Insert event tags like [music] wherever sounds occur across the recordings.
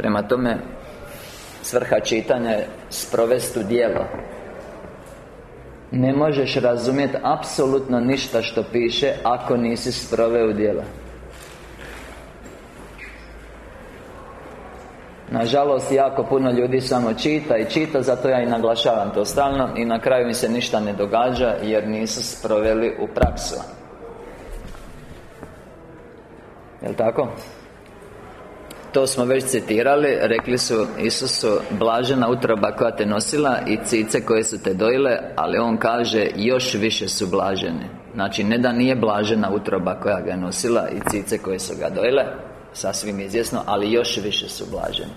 Prema tome Svrha čitanja je sprovesti u djelo. Ne možeš razumjeti apsolutno ništa što piše Ako nisi sproveo u djelo. Nažalost, jako puno ljudi samo čita i čita Zato ja i naglašavam to stalno I na kraju mi se ništa ne događa Jer nisu sproveli u praksu. Jel' tako? To smo već citirali Rekli su Isusu Blažena utroba koja te nosila I cice koje su te dojile Ali On kaže Još više su blažene. Znači ne da nije blažena utroba koja ga je nosila I cice koje su ga dojile Sasvim izvjesno Ali još više su blaženi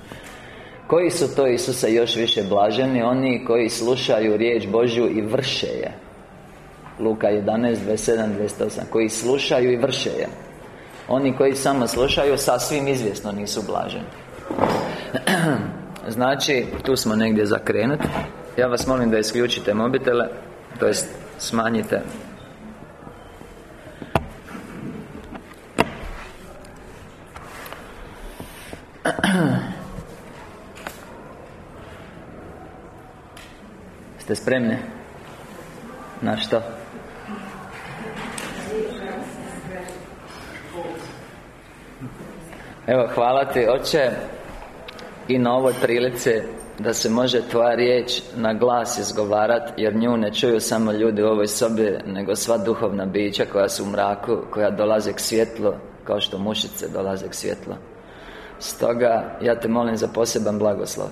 Koji su to Isuse još više blaženi? Oni koji slušaju riječ Božju i vrše je. Luka 11, 27, 28 Koji slušaju i vrše je oni koji samo slušaju Sasvim izvjesno nisu blaženi [clears throat] Znači, tu smo negdje za krenut Ja vas molim da isključite mobitele To jest, smanjite [clears throat] Ste spremni? Na što? Evo, hvala ti, Oče I na ovoj prilici Da se može Tvoja riječ na glas izgovarat Jer nju ne čuju samo ljudi u ovoj sobi Nego sva duhovna bića koja su u mraku Koja dolaze k svjetlu Kao što mušice dolaze k svjetlu. Stoga, ja te molim za poseban blagoslov.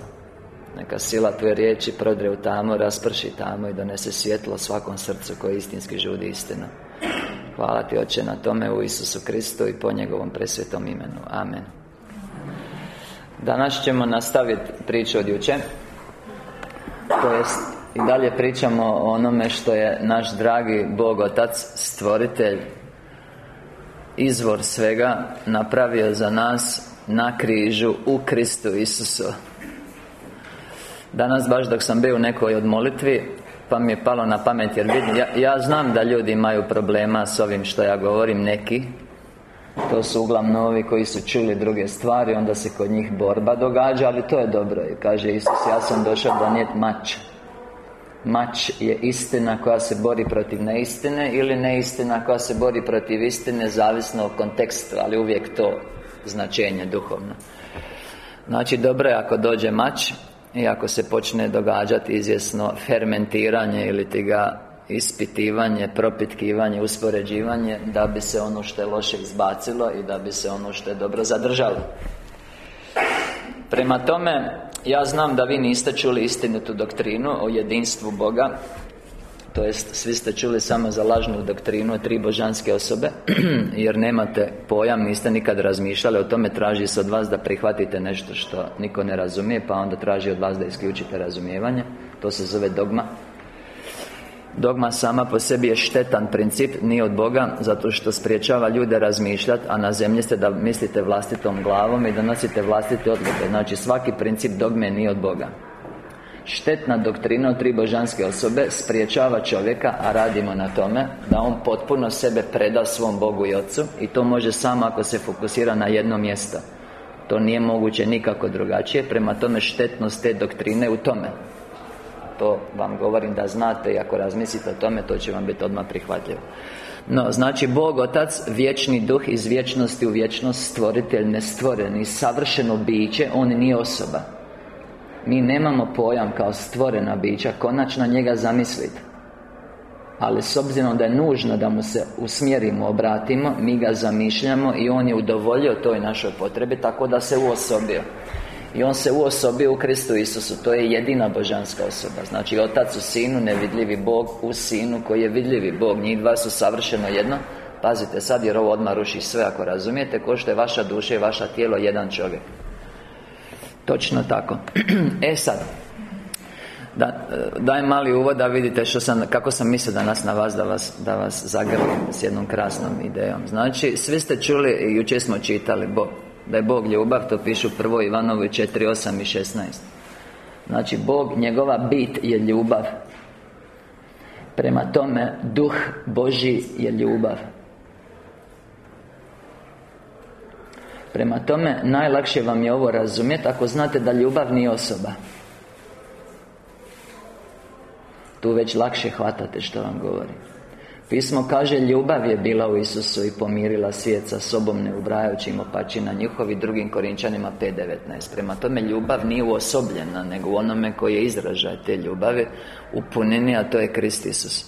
Neka sila Tvoje riječi prodre u tamo, rasprši tamo I donese svjetlo svakom srcu koje istinski žudi istinu Hvala Ti Oče na tome u Isusu Kristu i po njegovom presvetom imenu. Amen. Danas ćemo nastaviti priču od juče. To jest, i dalje pričamo o onome što je naš dragi Bog Otac, Stvoritelj, izvor svega, napravio za nas na križu u Kristu Isusu. Danas baš dok sam bio u nekoj od molitvi pa mi je palo na pamet jer vidim, ja, ja znam da ljudi imaju problema s ovim što ja govorim, neki. To su uglavnom ovi koji su čuli druge stvari Onda se kod njih borba događa, ali to je dobro. I kaže Isus, ja sam došao donijeti mač. Mač je istina koja se bori protiv neistine Ili neistina koja se bori protiv istine Zavisno o kontekstu, ali uvijek to značenje duhovno. Znači, dobro je ako dođe mač i ako se počne događati izvjesno fermentiranje ili ti ga ispitivanje, propitkivanje, uspoređivanje Da bi se ono što je loše izbacilo i da bi se ono što je dobro zadržalo. Prema tome, ja znam da vi niste čuli istinitu doktrinu o jedinstvu Boga to jest, svi ste čuli samo za lažnu doktrinu tri božanske osobe [clears throat] Jer nemate pojam, niste nikad razmišljali o tome Traži se od vas da prihvatite nešto što niko ne razumije Pa onda traži od vas da isključite razumijevanje. To se zove dogma. Dogma sama po sebi je štetan princip, nije od Boga Zato što spriječava ljude razmišljati A na zemlji ste da mislite vlastitom glavom I da nosite vlastite odluke. Znači svaki princip dogme nije od Boga Štetna doktrina od tri božanske osobe Spriječava čovjeka, a radimo na tome Da on potpuno sebe preda svom Bogu i Otcu I to može samo ako se fokusira na jedno mjesto. To nije moguće nikako drugačije Prema tome štetnost te doktrine u tome. To vam govorim da znate I ako razmislite o tome To će vam biti odmah prihvatljivo. No, znači Bog Otac, vječni duh iz vječnosti u vječnost Stvoritelj nestvoreni, savršeno biće On nije osoba mi nemamo pojam kao stvorena bića Konačno njega zamisliti ali s obzirom da je nužno da mu se usmjerimo, obratimo Mi ga zamišljamo i On je udovoljio toj našoj potrebi Tako da se uosobio. I On se uosobio u Kristu Isusu To je jedina božanska osoba. Znači Otac u Sinu, nevidljivi Bog u Sinu Koji je vidljivi Bog. Njih dva su savršeno jedno. Pazite sad jer ovo odmah ruši sve ako razumijete Ko što je vaša duša i vaša tijelo jedan čovjek Točno tako. [clears throat] E sad da, Dajem mali uvod da vidite što sam, kako sam mislio danas na vas Da vas, da vas zagrlim s jednom krasnom idejom. Znači, svi ste čuli i jučer smo čitali Bog Da je Bog ljubav, to pišu prvo Ivanovi 4, 8 i 16 Znači, Bog, njegova bit je ljubav. Prema tome, Duh Boži je ljubav Prema tome, najlakše vam je ovo razumjeti Ako znate da ljubav nije osoba. Tu već lakše hvatate što vam govorim. Pismo kaže ljubav je bila u Isusu i pomirila svijet sa sobom ne ubrajajući im opačina njihovi drugim Korinčanima 5.19 Prema tome ljubav nije uosobljena nego u onome koji je izražaj te ljubave u punini, a to je Krist Isus.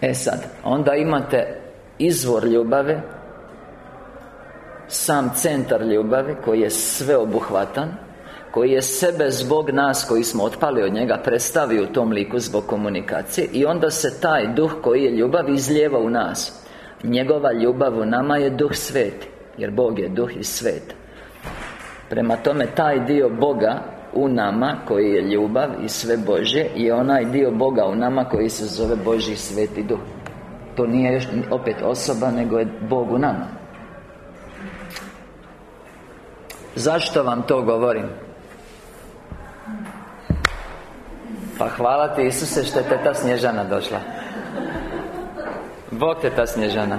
E sad, onda imate izvor ljubave sam centar ljubavi koji je sveobuhvatan koji je sebe zbog nas koji smo otpali od njega predstavio u tom liku zbog komunikacije i onda se taj duh koji je ljubav izlijeva u nas. Njegova ljubav u nama je duh sveti jer Bog je duh i svet. Prema tome taj dio Boga u nama koji je ljubav i sve Bože i onaj dio Boga u nama koji se zove Boži sveti duh. To nije još opet osoba nego je Bog u nama Zašto vam to govorim? Pa hvala ti Isuse što je teta Snježana došla Bog teta Snježana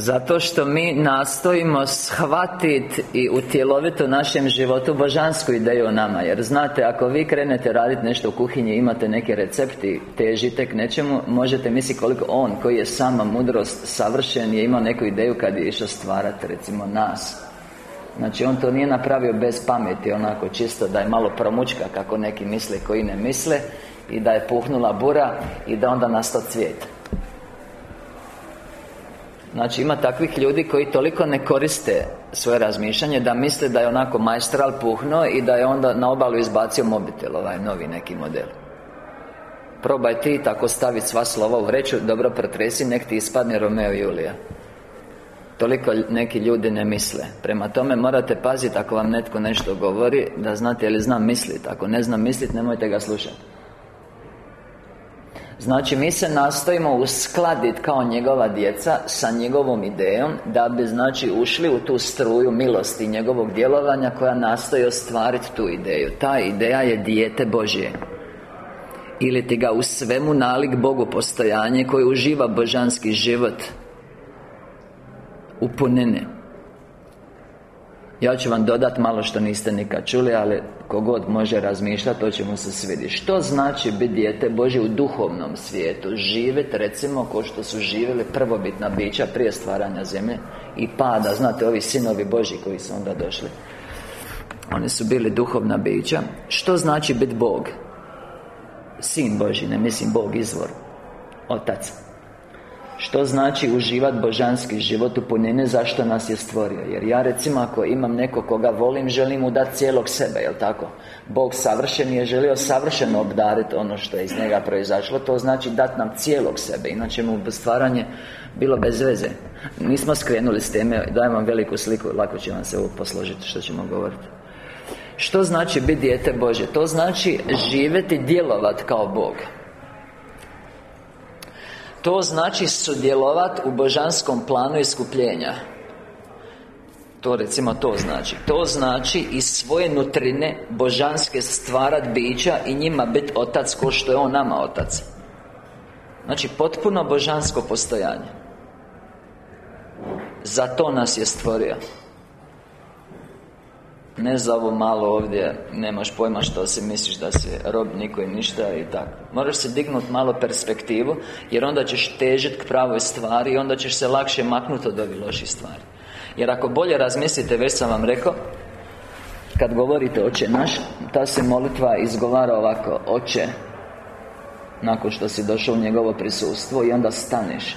Zato što mi nastojimo shvatiti i utjeloviti u našem životu božansku ideju o nama. Jer znate, ako vi krenete raditi nešto u kuhinji Imate neke recepti, težite k nečemu Možete misliti koliko on, koji je sama mudrost, savršen Je imao neku ideju kad je išao stvarati, recimo, nas. Znači, on to nije napravio bez pameti Onako čisto da je malo promučka Kako neki misle koji ne misle I da je puhnula bura I da onda nastao cvijet Znači ima takvih ljudi koji toliko ne koriste svoje razmišljanje Da misle da je onako majstral puhno I da je onda na obalu izbacio mobitel Ovaj novi neki model. Probaj ti tako staviti sva slova u vreću Dobro protresi, nek ti ispadne Romeo i Julija. Toliko neki ljudi ne misle. Prema tome morate paziti ako vam netko nešto govori Da znate je li znam misliti Ako ne znam misliti, nemojte ga slušati Znači, mi se nastojimo uskladiti kao njegova djeca Sa njegovom idejom Da bi, znači, ušli u tu struju milosti njegovog djelovanja Koja nastoji ostvariti tu ideju. Ta ideja je dijete Božje. Ili ti ga u svemu nalik Bogu postojanje Koji uživa božanski život Upunene ja ću vam dodati malo što niste nikad čuli Ali kogod može razmišljati To će mu se svidjeti Što znači biti dijete Bože u duhovnom svijetu? Živjeti recimo Ko što su živjeli prvobitna bića Prije stvaranja zemlje I pada. Znate ovi sinovi Boži koji su onda došli. Oni su bili duhovna bića. Što znači biti Bog? Sin Boži, ne mislim Bog izvor. Otac što znači uživati božanski život u punine Zašto nas je stvorio Jer ja recimo ako imam neko koga volim Želim mu dati cijelog sebe, jel tako? Bog savršen je želio savršeno obdariti ono što je iz njega proizašlo To znači dati nam cijelog sebe Inače mu stvaranje bilo bez veze Nismo skrenuli s teme Dajem vam veliku sliku Lako će vam se ovo posložiti što ćemo govoriti Što znači biti dijete Bože? To znači živjeti, djelovati kao Bog to znači sudjelovati u božanskom planu iskupljenja. To recimo to znači. To znači iz svoje nutrine božanske stvarat bića I njima biti otac ko što je on nama otac. Znači potpuno božansko postojanje. Za to nas je stvorio ne za ovo malo ovdje Nemaš pojma što si misliš da si rob niko i ništa i tako. Moraš se dignuti malo perspektivu Jer onda ćeš težiti k pravoj stvari I onda ćeš se lakše maknuti od ovih loših stvari. Jer ako bolje razmislite, već sam vam rekao Kad govorite Oče naš Ta se molitva izgovara ovako Oče Nakon što si došao u njegovo prisustvo I onda staneš.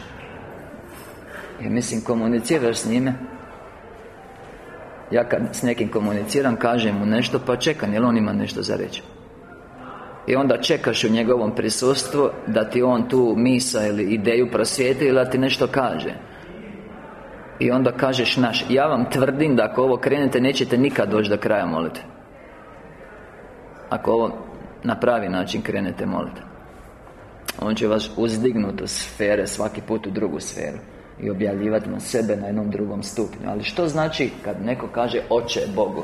Jer mislim komuniciraš s njime ja kad s nekim komuniciram, kažem mu nešto, pa čekam, jel on ima nešto za reći? I onda čekaš u njegovom prisustvu Da ti on tu misa ili ideju prosvijeti Ili da ti nešto kaže. I onda kažeš naš Ja vam tvrdim da ako ovo krenete Nećete nikad doći do kraja molite Ako ovo na pravi način krenete molite On će vas uzdignuti u sfere Svaki put u drugu sferu i objavljivati na sebe na jednom drugom stupnju Ali što znači kad neko kaže Oče Bogu?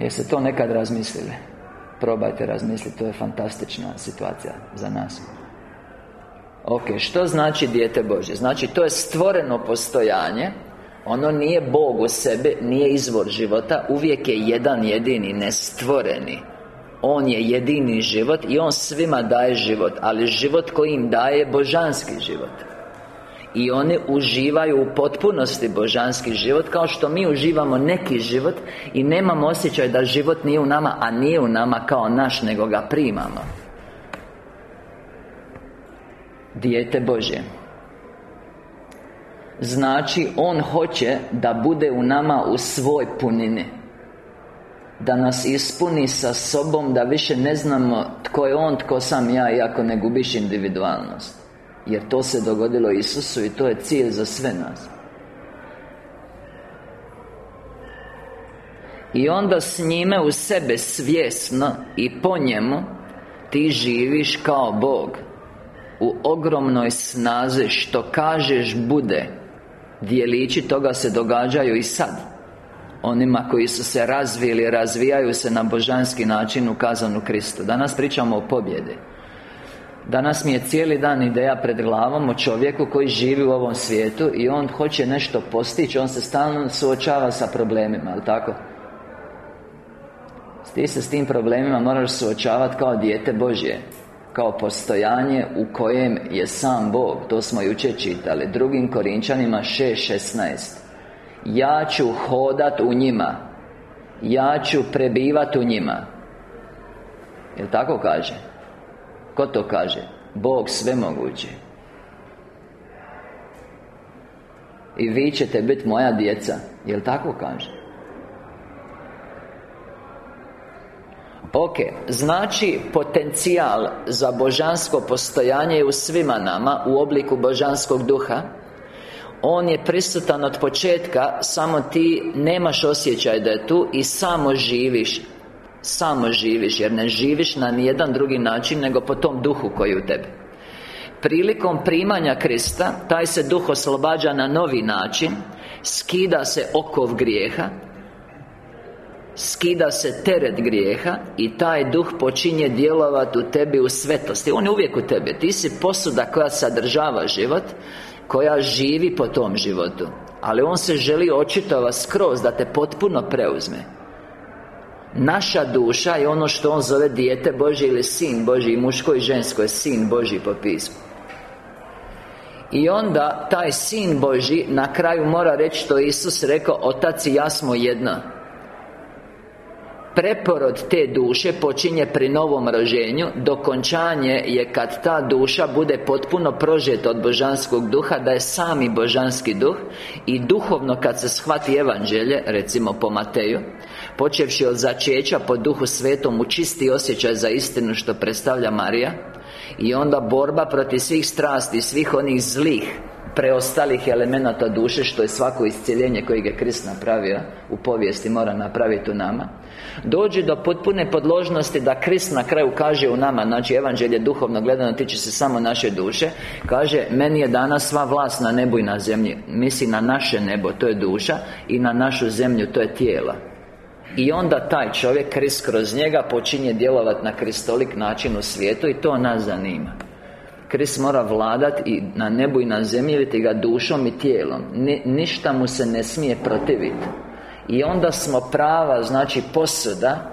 Jeste to nekad razmislili? Probajte razmisliti, to je fantastična situacija za nas Ok, što znači dijete Bože? Znači, to je stvoreno postojanje Ono nije Bog u sebi, nije izvor života Uvijek je jedan jedini, nestvoreni On je jedini život i On svima daje život Ali život koji im daje božanski život. I oni uživaju u potpunosti božanski život Kao što mi uživamo neki život I nemamo osjećaj da život nije u nama A nije u nama kao naš, nego ga primamo. Dijete Božje Znači, On hoće da bude u nama u svoj punini Da nas ispuni sa sobom Da više ne znamo tko je On, tko sam ja Iako ne gubiš individualnost. Jer to se dogodilo Isusu i to je cilj za sve nas. I onda s njime u sebe svjesno I po njemu Ti živiš kao Bog. U ogromnoj snazi Što kažeš bude. Dijelići toga se događaju i sad Onima koji su se razvili Razvijaju se na božanski način Ukazan u Kristu. Danas pričamo o pobjedi. Danas mi je cijeli dan ideja pred glavom o čovjeku koji živi u ovom svijetu I on hoće nešto postići On se stalno suočava sa problemima, jel tako? Ti se s tim problemima moraš suočavati kao dijete Božje Kao postojanje u kojem je sam Bog To smo jučer čitali Drugim Korinčanima 6.16 Ja ću hodat u njima Ja ću prebivat u njima Jel tako kaže? Ko to kaže? Bog svemogući I vi ćete biti moja djeca Jel tako kaže? Ok, znači potencijal za božansko postojanje je u svima nama U obliku božanskog duha On je prisutan od početka Samo ti nemaš osjećaj da je tu I samo živiš samo živiš Jer ne živiš na nijedan drugi način Nego po tom duhu koji je u tebi. Prilikom primanja Krista Taj se duh oslobađa na novi način Skida se okov grijeha Skida se teret grijeha I taj duh počinje djelovati u tebi u svetosti. On je uvijek u tebi. Ti si posuda koja sadržava život Koja živi po tom životu Ali On se želi očitova skroz Da te potpuno preuzme. Naša duša je ono što on zove dijete Božje ili sin Božji I muško i žensko je sin Božji po pismu. I onda taj sin Božji na kraju mora reći što Isus rekao Otac i ja smo jedna Preporod te duše počinje pri novom rođenju Dokončanje je kad ta duša bude potpuno prožeta od božanskog duha Da je sami božanski duh I duhovno kad se shvati evanđelje Recimo po Mateju Počevši od začeća po duhu svetom U čisti osjećaj za istinu što predstavlja Marija I onda borba protiv svih strasti Svih onih zlih preostalih elemenata duše Što je svako iscjeljenje kojeg je Krist napravio U povijesti mora napraviti u nama. Dođe do potpune podložnosti da Krist na kraju kaže u nama Znači evanđelje duhovno gledano tiče se samo naše duše Kaže Meni je danas sva vlast na nebu i na zemlji. Misli na naše nebo, to je duša I na našu zemlju, to je tijela i onda taj čovjek, Krist kroz njega počinje djelovati na kristolik način u svijetu I to nas zanima Krist mora vladati i na nebu i na zemlji ga dušom i tijelom. Ništa mu se ne smije protiviti I onda smo prava, znači posuda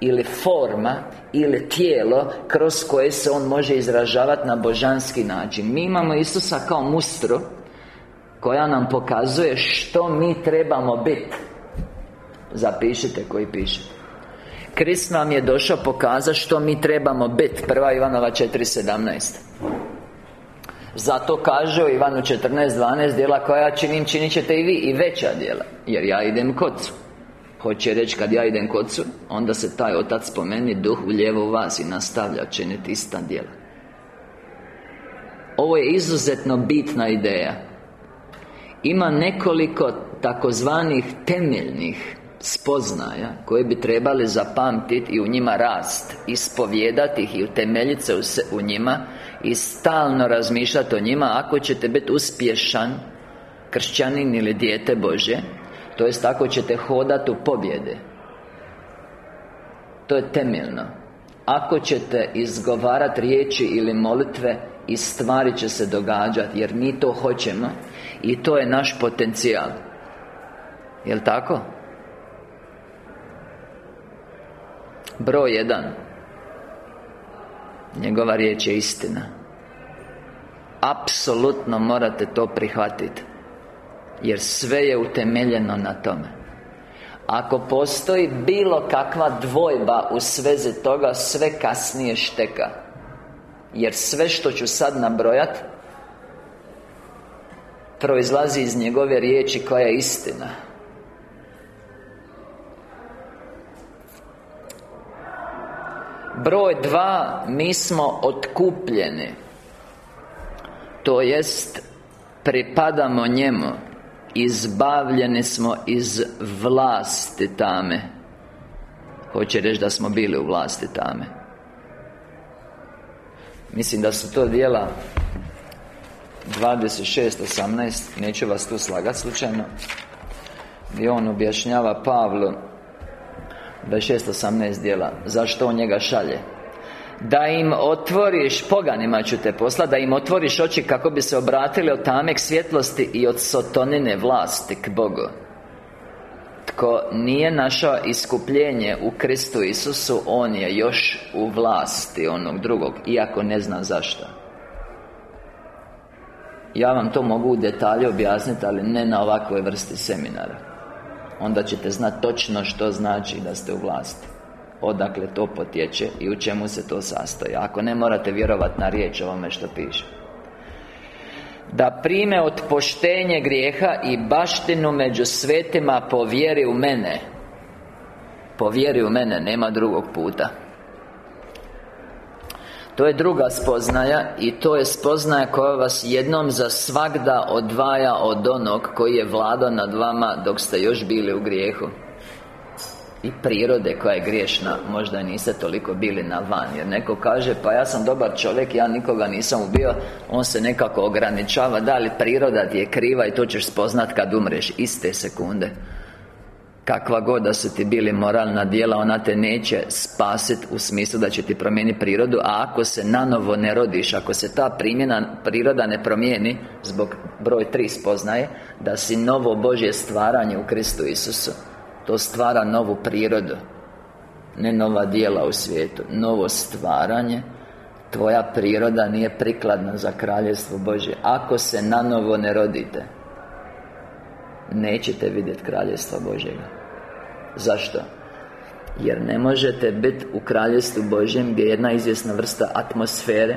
Ili forma Ili tijelo Kroz koje se on može izražavati na božanski način. Mi imamo Isusa kao mustru Koja nam pokazuje što mi trebamo biti Zapišite koji pišete Krist nam je došao pokazati što mi trebamo biti Prva Ivanova 4.17 Zato kaže u Ivanu 14.12 Djela koja ja činim, činit ćete i vi I veća djela. Jer ja idem kod su Hoće reći kad ja idem kod su Onda se taj Otac spomeni Duh u lijevo vas I nastavlja činiti ista djela. Ovo je izuzetno bitna ideja. Ima nekoliko takozvanih temeljnih spoznaja koje bi trebali zapamtiti i u njima rast ispovijedati ih i utemeljiti se u njima i stalno razmišljati o njima ako ćete biti uspješan kršćanin ili dijete Bože to jest ako ćete hodati u pobjede to je temeljno Ako ćete izgovarati riječi ili molitve I stvari će se događati Jer mi to hoćemo I to je naš potencijal Jel' tako? Broj jedan. Njegova riječ je istina. Apsolutno morate to prihvatiti Jer sve je utemeljeno na tome. Ako postoji bilo kakva dvojba u svezi toga Sve kasnije šteka. Jer sve što ću sad nabrojat Proizlazi iz njegove riječi koja je istina Broj dva, mi smo otkupljeni. To jest Pripadamo njemu. Izbavljeni smo iz vlasti tame. Hoće reći da smo bili u vlasti tame. Mislim da su to dijela 26.18 Neću vas tu slagati slučajno Gdje on objašnjava Pavlu 26.18 dijela. Zašto on njega šalje? Da im otvoriš Poganima ću te posla Da im otvoriš oči kako bi se obratili od tame k svjetlosti I od sotonine vlasti k Bogu. Tko nije našao iskupljenje u Kristu Isusu On je još u vlasti onog drugog Iako ne zna zašto. Ja vam to mogu u detalje objasniti Ali ne na ovakvoj vrsti seminara Onda ćete znati točno što znači da ste u vlasti. Odakle to potječe i u čemu se to sastoji Ako ne morate vjerovati na riječ ovome što piše. Da prime otpoštenje grijeha i baštinu među svetima po vjeri u mene. Po vjeri u mene, nema drugog puta to je druga spoznaja I to je spoznaja koja vas jednom za svagda odvaja od onog Koji je vladao nad vama dok ste još bili u grijehu. I prirode koja je griješna Možda niste toliko bili na van Jer neko kaže Pa ja sam dobar čovjek Ja nikoga nisam ubio. On se nekako ograničava Da li priroda ti je kriva I to ćeš spoznat kad umreš Iste sekunde Kakva god da su ti bili moralna djela Ona te neće spasiti U smislu da će ti promijeniti prirodu A ako se nanovo ne rodiš Ako se ta primjena priroda ne promijeni Zbog broj tri spoznaje Da si novo Božje stvaranje u Kristu Isusu. To stvara novu prirodu Ne nova djela u svijetu Novo stvaranje. Tvoja priroda nije prikladna za kraljestvo Božje. Ako se nanovo ne rodite Nećete vidjeti kraljestva Božjega Zašto? Jer ne možete biti u kraljestvu Božjem Gdje je jedna izvjesna vrsta atmosfere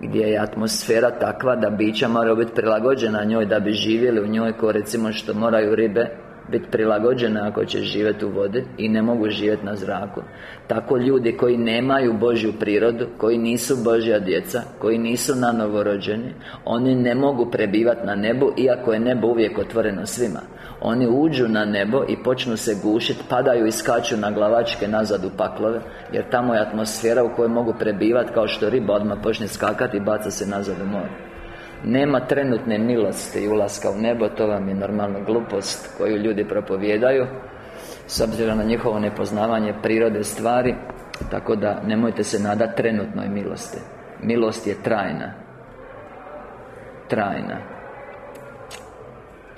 Gdje je atmosfera takva da bića moraju biti prilagođena njoj Da bi živjeli u njoj Ko recimo što moraju ribe biti prilagođena ako će živjeti u vodi i ne mogu živjeti na zraku. Tako ljudi koji nemaju Božju prirodu koji nisu Božja djeca koji nisu na novorođeni oni ne mogu prebivati na nebu iako je nebo uvijek otvoreno svima. Oni uđu na nebo i počnu se gušiti padaju i skaču na glavačke nazad u paklove jer tamo je atmosfera u kojoj mogu prebivati kao što riba odmah počne skakati i baca se nazad u more nema trenutne milosti i ulaska u nebo To vam je normalno glupost koju ljudi propovijedaju S obzirom na njihovo nepoznavanje prirode stvari Tako da nemojte se nadati trenutnoj milosti. Milost je trajna. Trajna.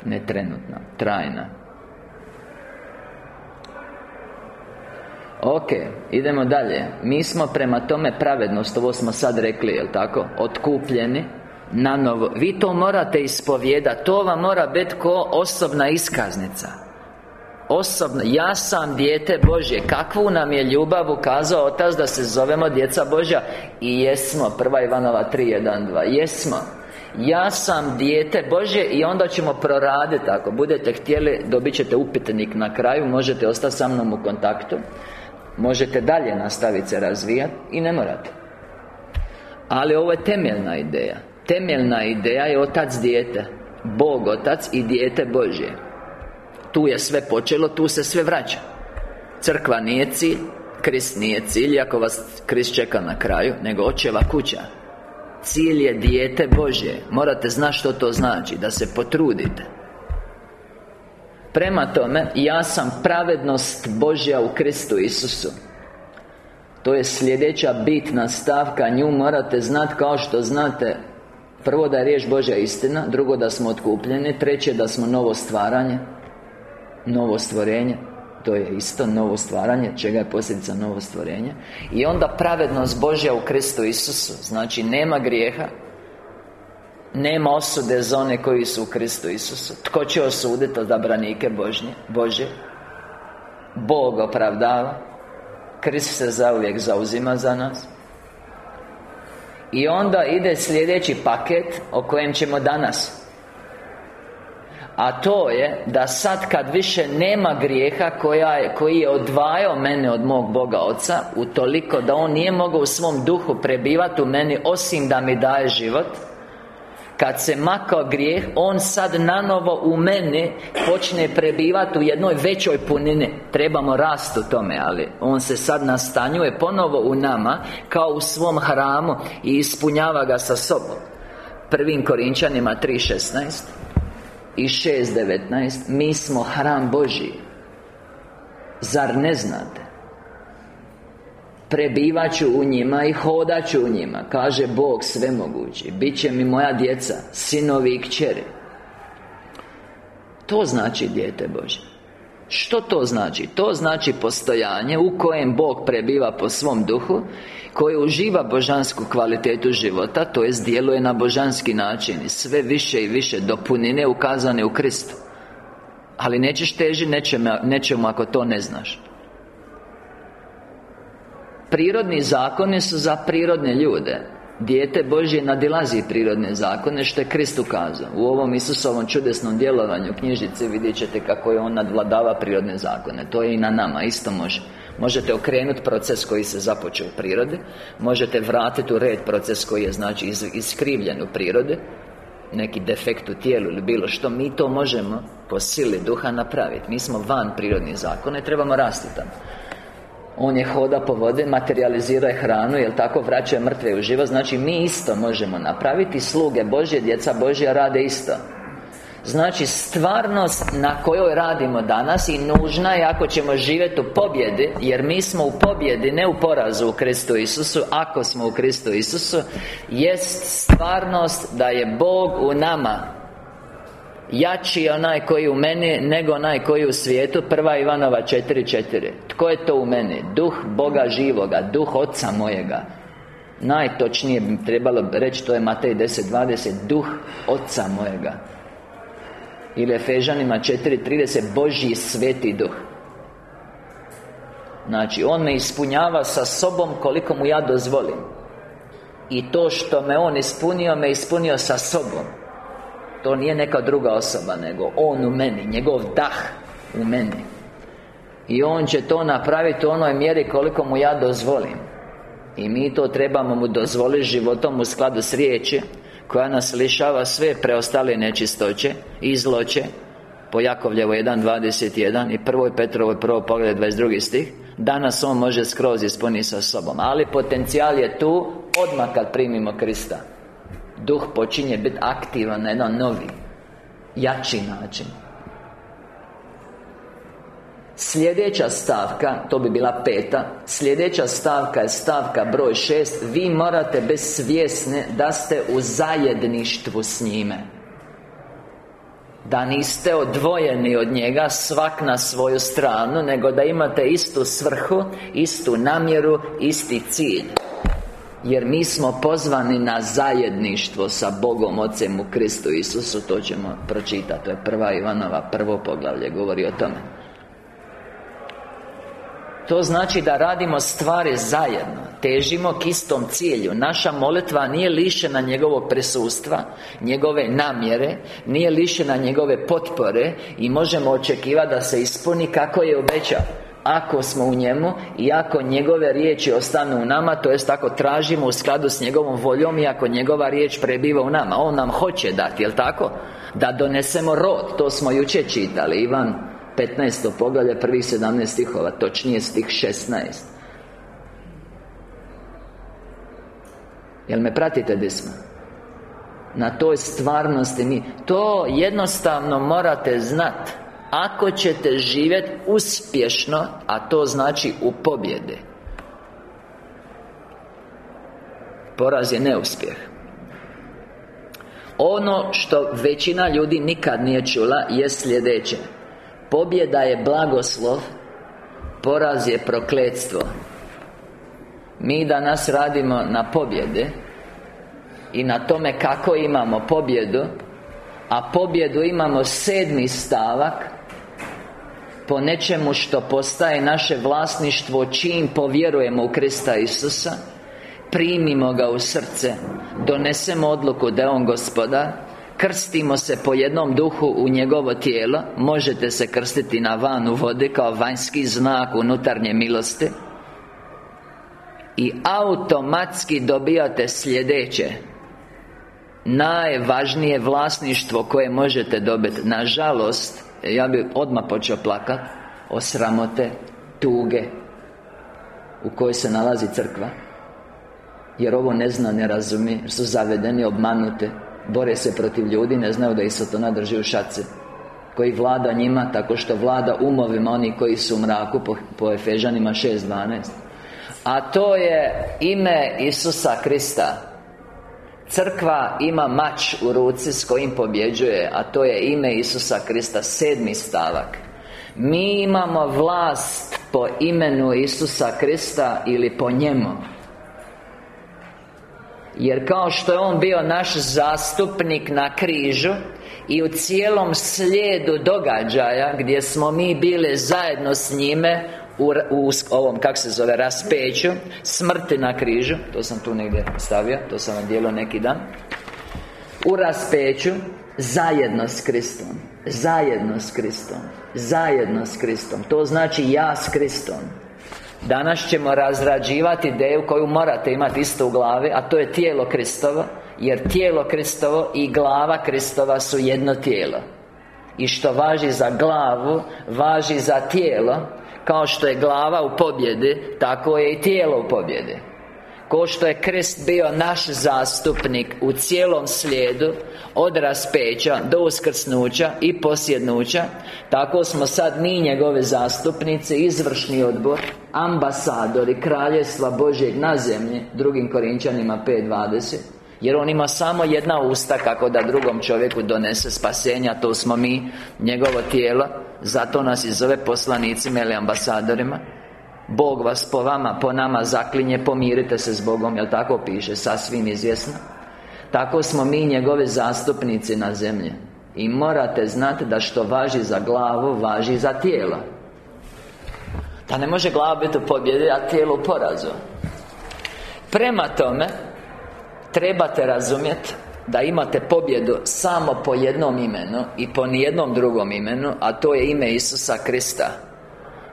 Ne trenutna, trajna. Ok, idemo dalje. Mi smo prema tome pravednost, ovo smo sad rekli, jel tako? Otkupljeni na novo. Vi to morate ispovijedati To vam mora biti ko osobna iskaznica. Osobno, ja sam dijete Božje. Kakvu nam je ljubav ukazao Otac da se zovemo djeca Božja? I jesmo, prva Ivanova 3.1.2 Jesmo. Ja sam dijete Božje i onda ćemo proraditi Ako budete htjeli, dobit ćete upitnik na kraju Možete ostati sa mnom u kontaktu. Možete dalje nastaviti se razvijati I ne morate. Ali ovo je temeljna ideja Temeljna ideja je otac dijete. Bog otac i dijete Božje. Tu je sve počelo, tu se sve vraća. Crkva nije cilj Krist nije cilj, ako vas Krist čeka na kraju Nego očeva kuća. Cilj je dijete Božje. Morate znati što to znači Da se potrudite. Prema tome, ja sam pravednost Božja u Kristu Isusu. To je sljedeća bitna stavka Nju morate znati kao što znate Prvo da je riječ Božja istina Drugo da smo otkupljeni Treće da smo novo stvaranje Novo stvorenje To je isto novo stvaranje Čega je posljedica novo stvorenje. I onda pravednost Božja u Kristu Isusu Znači nema grijeha nema osude za one koji su u Kristu Isusu. Tko će osuditi odabranike Božnje, Božje? Bog opravdava. Krist se zauvijek zauzima za nas I onda ide sljedeći paket O kojem ćemo danas. A to je da sad kad više nema grijeha koja je, koji je odvajao mene od mog Boga Oca Utoliko da On nije mogao u svom duhu prebivati u meni Osim da mi daje život kad se makao grijeh On sad nanovo u mene Počne prebivati u jednoj većoj punini. Trebamo rast u tome Ali On se sad nastanjuje ponovo u nama Kao u svom hramu I ispunjava ga sa sobom. Prvim Korinčanima 3.16 I 6.19 Mi smo hram Božji. Zar ne znate? Prebivaću u njima i hodaću u njima Kaže Bog svemogući. Biće mi moja djeca Sinovi i kćeri. To znači dijete Bože. Što to znači? To znači postojanje u kojem Bog prebiva po svom duhu Koji uživa božansku kvalitetu života To jest djeluje na božanski način I sve više i više do punine ukazane u Kristu. Ali nećeš teži nečemu ako to ne znaš Prirodni zakoni su za prirodne ljude. Dijete Božje nadilazi prirodne zakone Što je Krist ukazao. U ovom Isusovom čudesnom djelovanju knjižice Vidjet ćete kako je On nadvladava prirodne zakone. To je i na nama, isto može. Možete okrenuti proces koji se započeo u prirodi Možete vratiti u red proces koji je znači iskrivljen u prirodi Neki defekt u tijelu ili bilo što. Mi to možemo po sili duha napraviti Mi smo van prirodnih zakona i trebamo rasti tamo on je hoda po vode, materializira je hranu, jel tako, vraća mrtve u život. Znači, mi isto možemo napraviti Sluge Božje, djeca Božja rade isto. Znači, stvarnost na kojoj radimo danas I nužna je ako ćemo živjeti u pobjedi Jer mi smo u pobjedi, ne u porazu u Kristu Isusu. Ako smo u Kristu Isusu Jest stvarnost da je Bog u nama Jači je onaj koji u meni Nego onaj koji u svijetu Prva Ivanova 4.4 Tko je to u meni? Duh Boga živoga Duh Oca mojega. Najtočnije bi trebalo reći To je Matej 10.20 Duh Oca mojega. Ili Efežanima 4.30 Božji sveti duh. Znači, On me ispunjava sa sobom koliko mu ja dozvolim. I to što me On ispunio, me ispunio sa sobom to nije neka druga osoba Nego On u meni Njegov dah u meni I On će to napraviti u onoj mjeri koliko mu ja dozvolim I mi to trebamo mu dozvoliti životom u skladu s riječi Koja nas lišava sve preostale nečistoće I zloće Po Jakovljevo 1.21 I 1. Petrovoj prvo pogled 22. stih Danas on može skroz ispuniti sa sobom Ali potencijal je tu Odmah kad primimo Krista Duh počinje biti aktivan na jedan novi Jači način. Sljedeća stavka, to bi bila peta Sljedeća stavka je stavka broj šest. Vi morate biti svjesni da ste u zajedništvu s njime. Da niste odvojeni od njega svak na svoju stranu Nego da imate istu svrhu, istu namjeru, isti cilj jer mi smo pozvani na zajedništvo sa Bogom Ocem u Kristu Isusu. To ćemo pročitati. To je prva Ivanova prvo poglavlje Govori o tome. To znači da radimo stvari zajedno Težimo k istom cilju. Naša molitva nije lišena njegovog prisustva Njegove namjere Nije lišena njegove potpore I možemo očekivati da se ispuni kako je obećao ako smo u njemu I ako njegove riječi ostanu u nama To jest ako tražimo u skladu s njegovom voljom I ako njegova riječ prebiva u nama On nam hoće dati, jel tako? Da donesemo rod To smo jučer čitali Ivan 15. poglavlje prvih 17 stihova Točnije stih 16 Jel me pratite gdje smo? Na toj stvarnosti mi To jednostavno morate znati ako ćete živjeti uspješno A to znači u pobjede Poraz je neuspjeh. Ono što većina ljudi nikad nije čula je sljedeće. Pobjeda je blagoslov Poraz je prokletstvo. Mi danas radimo na pobjede I na tome kako imamo pobjedu A pobjedu imamo sedmi stavak Po nečemu što postaje naše vlasništvo Čim povjerujemo u Krista Isusa Primimo ga u srce Donesemo odluku da je On gospodar Krstimo se po jednom duhu u njegovo tijelo Možete se krstiti na vanu vode kao vanjski znak unutarnje milosti I automatski dobijate sljedeće. Najvažnije vlasništvo koje možete dobiti Nažalost Ja bi odmah počeo plakat O sramote, tuge U kojoj se nalazi crkva Jer ovo ne zna, ne razumije Jer su zavedeni, obmanute Bore se protiv ljudi, ne znaju da ih to drži u šaci Koji vlada njima tako što vlada umovima Oni koji su u mraku po, po Efežanima 6.12 A to je ime Isusa Krista Crkva ima mač u ruci s kojim pobjeđuje A to je ime Isusa Krista Sedmi stavak. Mi imamo vlast po imenu Isusa Krista Ili po njemu. Jer kao što je On bio naš zastupnik na križu I u cijelom slijedu događaja Gdje smo mi bili zajedno s njime u, u ovom, kak se zove, raspeću Smrti na križu. To sam tu negdje stavio To sam vam dijelio neki dan. U raspeću Zajedno s Kristom Zajedno s Kristom Zajedno s Kristom. To znači ja s Kristom. Danas ćemo razrađivati ideju koju morate imati isto u glavi A to je tijelo Kristovo Jer tijelo Kristovo i glava Kristova su jedno tijelo. I što važi za glavu Važi za tijelo Kao što je glava u pobjedi Tako je i tijelo u pobjedi. Ko što je krist bio naš zastupnik U cijelom slijedu Od raspeća do uskrsnuća I posjednuća Tako smo sad mi njegove zastupnice Izvršni odbor Ambasadori Kraljestva Božjeg na zemlji Drugim Korinčanima 5.20 jer on ima samo jedna usta kako da drugom čovjeku donese spasenja To smo mi, njegovo tijelo. Zato nas i zove poslanicima ili ambasadorima. Bog vas po vama, po nama zaklinje Pomirite se s Bogom, jel tako piše? Sasvim izvjesno. Tako smo mi njegove zastupnici na zemlji. I morate znati da što važi za glavu, važi za tijelo. Da ne može glava biti u pobjedi, a tijelo u porazu. Prema tome Trebate razumjeti da imate pobjedu samo po jednom imenu I po nijednom drugom imenu A to je ime Isusa Krista.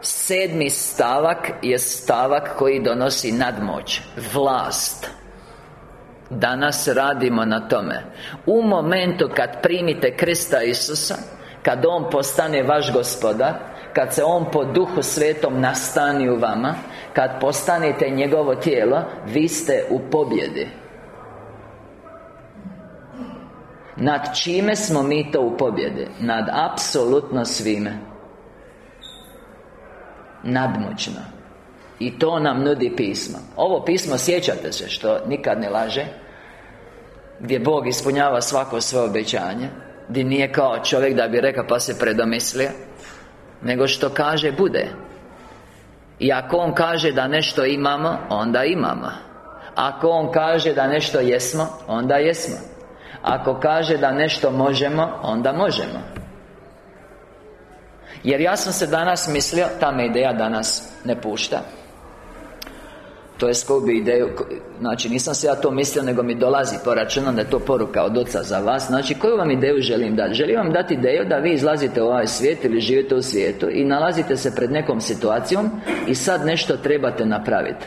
Sedmi stavak je stavak koji donosi nadmoć Vlast. Danas radimo na tome. U momentu kad primite Krista Isusa Kad On postane vaš gospodar Kad se On po duhu svetom nastani u vama Kad postanete njegovo tijelo Vi ste u pobjedi Nad čime smo mi to u pobjedi? Nad apsolutno svime. Nadmoćno. I to nam nudi pismo. Ovo pismo, sjećate se, što nikad ne laže? Gdje Bog ispunjava svako svoje obećanje. Gdje nije kao čovjek da bi rekao pa se predomislio. Nego što kaže, bude. I ako On kaže da nešto imamo, onda imamo. Ako On kaže da nešto jesmo, onda jesmo Ako kaže da nešto možemo, onda možemo. Jer ja sam se danas mislio, ta me ideja danas ne pušta. To je koju bi ideju, znači nisam se ja to mislio nego mi dolazi po računom da je to poruka od oca za vas. Znači koju vam ideju želim dati? Želim vam dati ideju da vi izlazite u ovaj svijet ili živite u svijetu I nalazite se pred nekom situacijom I sad nešto trebate napraviti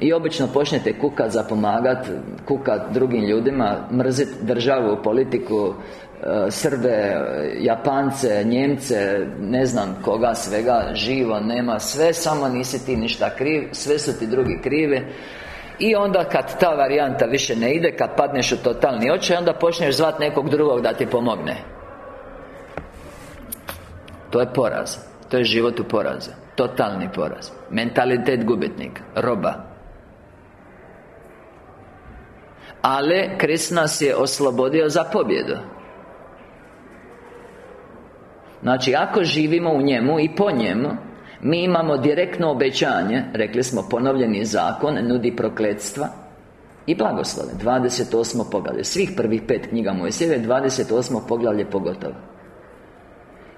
i obično počnete kukat za pomagat Kukat drugim ljudima Mrzit državu, politiku E, Srbe, Japance, Njemce, ne znam koga svega Živo, nema sve, samo nisi ti ništa kriv Sve su ti drugi krivi. I onda kad ta varijanta više ne ide Kad padneš u totalni očaj Onda počneš zvat nekog drugog da ti pomogne. To je poraz. To je život u porazu. Totalni poraz. Mentalitet gubitnika Roba Ali Krist nas je oslobodio za pobjedu Znači, ako živimo u njemu i po njemu Mi imamo direktno obećanje Rekli smo, ponovljeni zakon Nudi prokletstva I blagoslove 28. poglavlje Svih prvih pet knjiga Mojsijeve 28. poglavlje pogotovo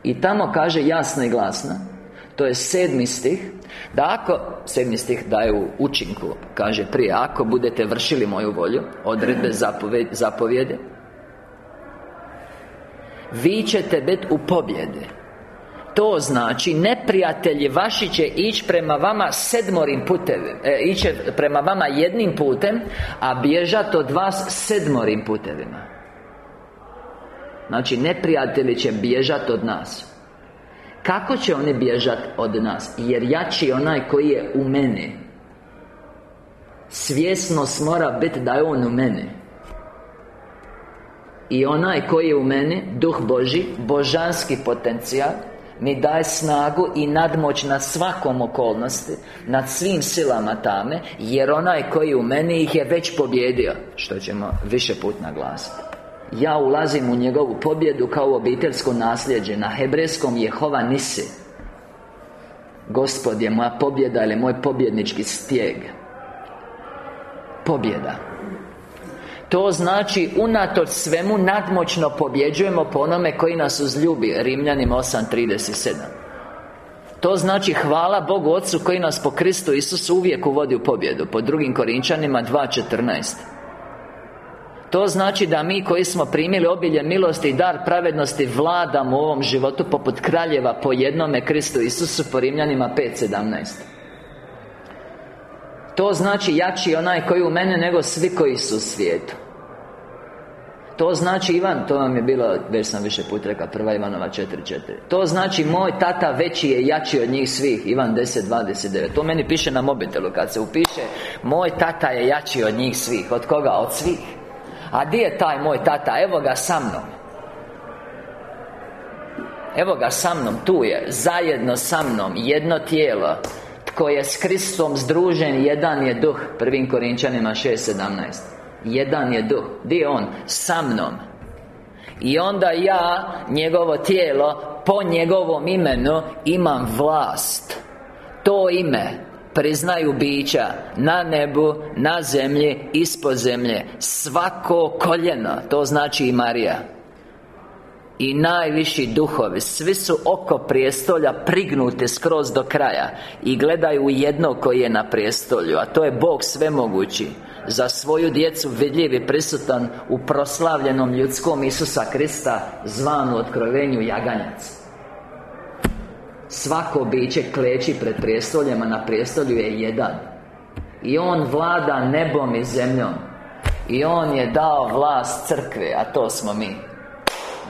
I tamo kaže jasno i glasno To je sedmi stih Da ako, sedmi stih daje u učinku Kaže prije, ako budete vršili moju volju Odredbe zapovjede Vi ćete biti u pobjede. To znači neprijatelji vaši će ići prema vama sedmorim putevima e, Iće prema vama jednim putem A bježat od vas sedmorim putevima. Znači neprijatelji će bježati od nas Kako će oni bježati od nas? Jer jači onaj koji je u meni Svjesnost mora biti da je on u meni I onaj koji je u meni Duh Boži Božanski potencijal mi daje snagu i nadmoć nad svakom okolnosti Nad svim silama tame Jer onaj koji u meni ih je već pobjedio Što ćemo više put naglasiti Ja ulazim u njegovu pobjedu kao obiteljsko nasljeđe. Na hebrejskom Jehova Nisi. Gospod je moja pobjeda ili moj pobjednički stijeg. Pobjeda. To znači, unatoč svemu nadmoćno pobjeđujemo po onome koji nas uzljubi. Rimljanima 8.37 To znači hvala Bogu Otcu koji nas po Kristu Isusu uvijek uvodi u pobjedu. Po drugim Korinčanima 2.14 to znači da mi koji smo primili obilje milosti i dar pravednosti Vladamo u ovom životu poput kraljeva po jednome Kristu Isusu po Rimljanima 5.17 To znači jači onaj koji u mene nego svi koji su u svijetu. To znači Ivan, to vam je bilo, već sam više put rekao, prva Ivanova 4.4 To znači moj tata veći je jači od njih svih Ivan 10.29 To meni piše na mobitelu kad se upiše Moj tata je jači od njih svih. Od koga? Od svih A di je taj moj tata? Evo ga sa mnom. Evo ga sa mnom, tu je Zajedno sa mnom, jedno tijelo Tko je s Kristom združen, jedan je duh. Prvim Korinčanima 6.17 jedan je duh. Gdje je on? Sa mnom. I onda ja, njegovo tijelo Po njegovom imenu Imam vlast. To ime Priznaju bića Na nebu, na zemlji, ispod zemlje. Svako koljeno To znači i Marija. I najviši duhovi Svi su oko prijestolja prignuti skroz do kraja I gledaju u jednog koji je na prijestolju A to je Bog svemogući. Za svoju djecu vidljiv i prisutan u proslavljenom ljudskom Isusa Krista zvanu otkrovenju jaganjac Svako biće kleči pred prijestoljama na prijestolju je jedan. I On vlada nebom i zemljom. I On je dao vlast crkve, a to smo mi.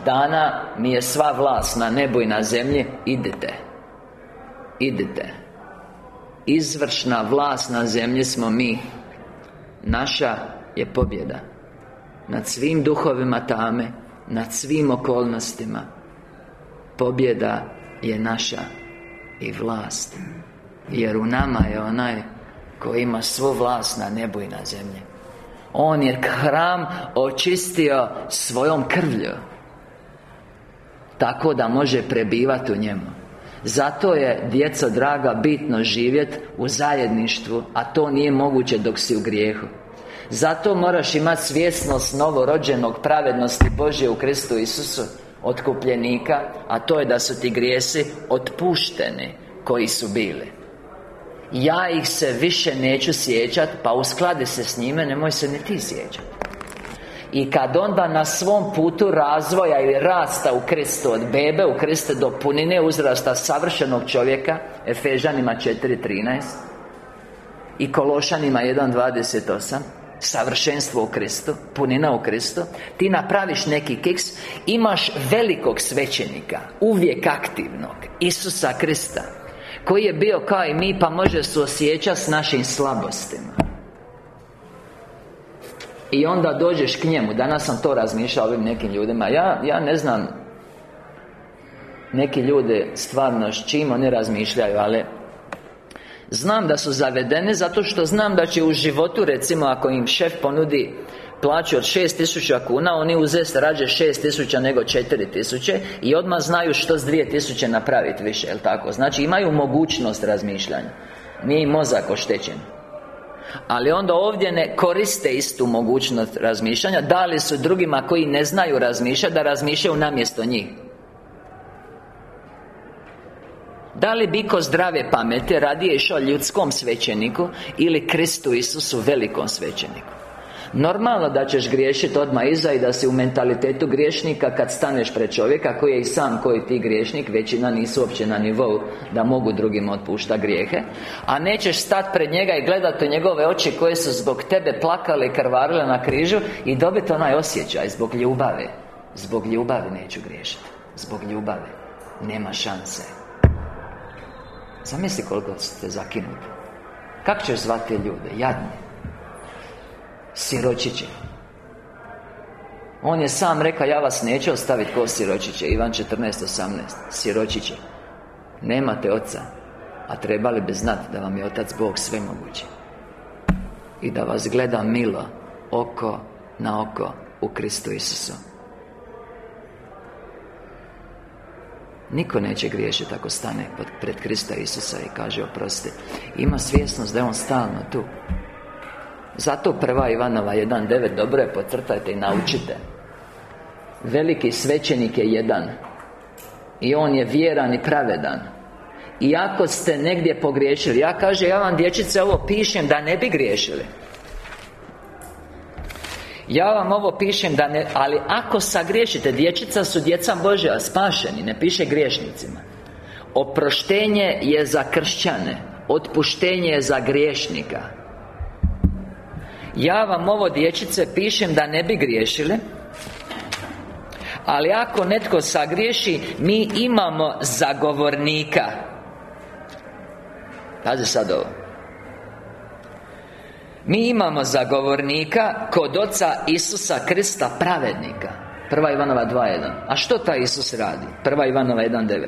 Dana mi je sva vlast na nebu i na zemlji Idite. Idite. Izvršna vlast na zemlji smo mi. Naša je pobjeda. Nad svim duhovima tame Nad svim okolnostima. Pobjeda je naša I vlast Jer u nama je onaj Koji ima svu vlast na nebu i na zemlji. On je hram očistio svojom krvlju Tako da može prebivati u njemu. Zato je, djeco draga, bitno živjeti u zajedništvu A to nije moguće dok si u grijehu. Zato moraš imati svjesnost novorođenog pravednosti Božje u Kristu Isusu Otkupljenika A to je da su ti grijesi otpušteni Koji su bili. Ja ih se više neću sjećati Pa uskladi se s njime Nemoj se ni ti sjećati i kad onda na svom putu razvoja ili rasta u Kristu Od bebe u Kristu do punine uzrasta savršenog čovjeka Efežanima 4.13 I Kološanima 1.28 Savršenstvo u Kristu Punina u Kristu Ti napraviš neki kiks Imaš velikog svećenika Uvijek aktivnog Isusa Krista Koji je bio kao i mi Pa može se osjećati s našim slabostima. I onda dođeš k njemu Danas sam to razmišljao ovim nekim ljudima Ja, ja ne znam Neki ljudi stvarno s čim oni razmišljaju Ali Znam da su zavedeni zato što znam da će u životu recimo ako im šef ponudi plaću od 6000 kuna Oni uzest rađe 6000 nego 4000 I odmah znaju što s 2000 napraviti više, jel tako? Znači imaju mogućnost razmišljanja. Nije im mozak oštećen. Ali onda ovdje ne koriste istu mogućnost razmišljanja. Dali su drugima koji ne znaju razmišljati Da razmišljaju namjesto njih Da li biko zdrave pameti radije išao ljudskom svećeniku Ili Kristu Isusu velikom svećeniku? Normalno da ćeš griješiti odmah iza i da si u mentalitetu griješnika Kad staneš pred čovjeka koji je i sam koji ti griješnik Većina nisu uopće na nivou da mogu drugima otpušta grijehe A nećeš stati pred njega i gledati njegove oči koje su zbog tebe plakale i krvarile na križu I dobiti onaj osjećaj zbog ljubave Zbog ljubavi neću griješiti Zbog ljubavi Nema šanse Zamisli koliko ste zakinuti Kako ćeš zvati ljude? Jadni. Siročiće. On je sam rekao, ja vas neću ostaviti ko siročiće? Ivan 14.18 Siročiće. Nemate oca A trebali bi znati da vam je Otac Bog sve moguće I da vas gleda milo Oko na oko U Kristu Isusu Niko neće griješiti ako stane pred Krista Isusa i kaže oprosti Ima svjesnost da je On stalno tu. Zato prva Ivanova 1.9 Dobro je pocrtajte i naučite. Veliki svećenik je jedan I on je vjeran i pravedan. I ako ste negdje pogriješili Ja kaže, ja vam dječice ovo pišem da ne bi griješili ja vam ovo pišem da ne Ali ako sagriješite Dječica su djeca Božja Spašeni Ne piše griješnicima. Oproštenje je za kršćane Otpuštenje je za griješnika. Ja vam ovo dječice pišem da ne bi griješile Ali ako netko sagriješi Mi imamo zagovornika. Pazi sad ovo Mi imamo zagovornika Kod Oca Isusa Krista pravednika Prva Ivanova 2.1 A što taj Isus radi? Prva Ivanova 1.9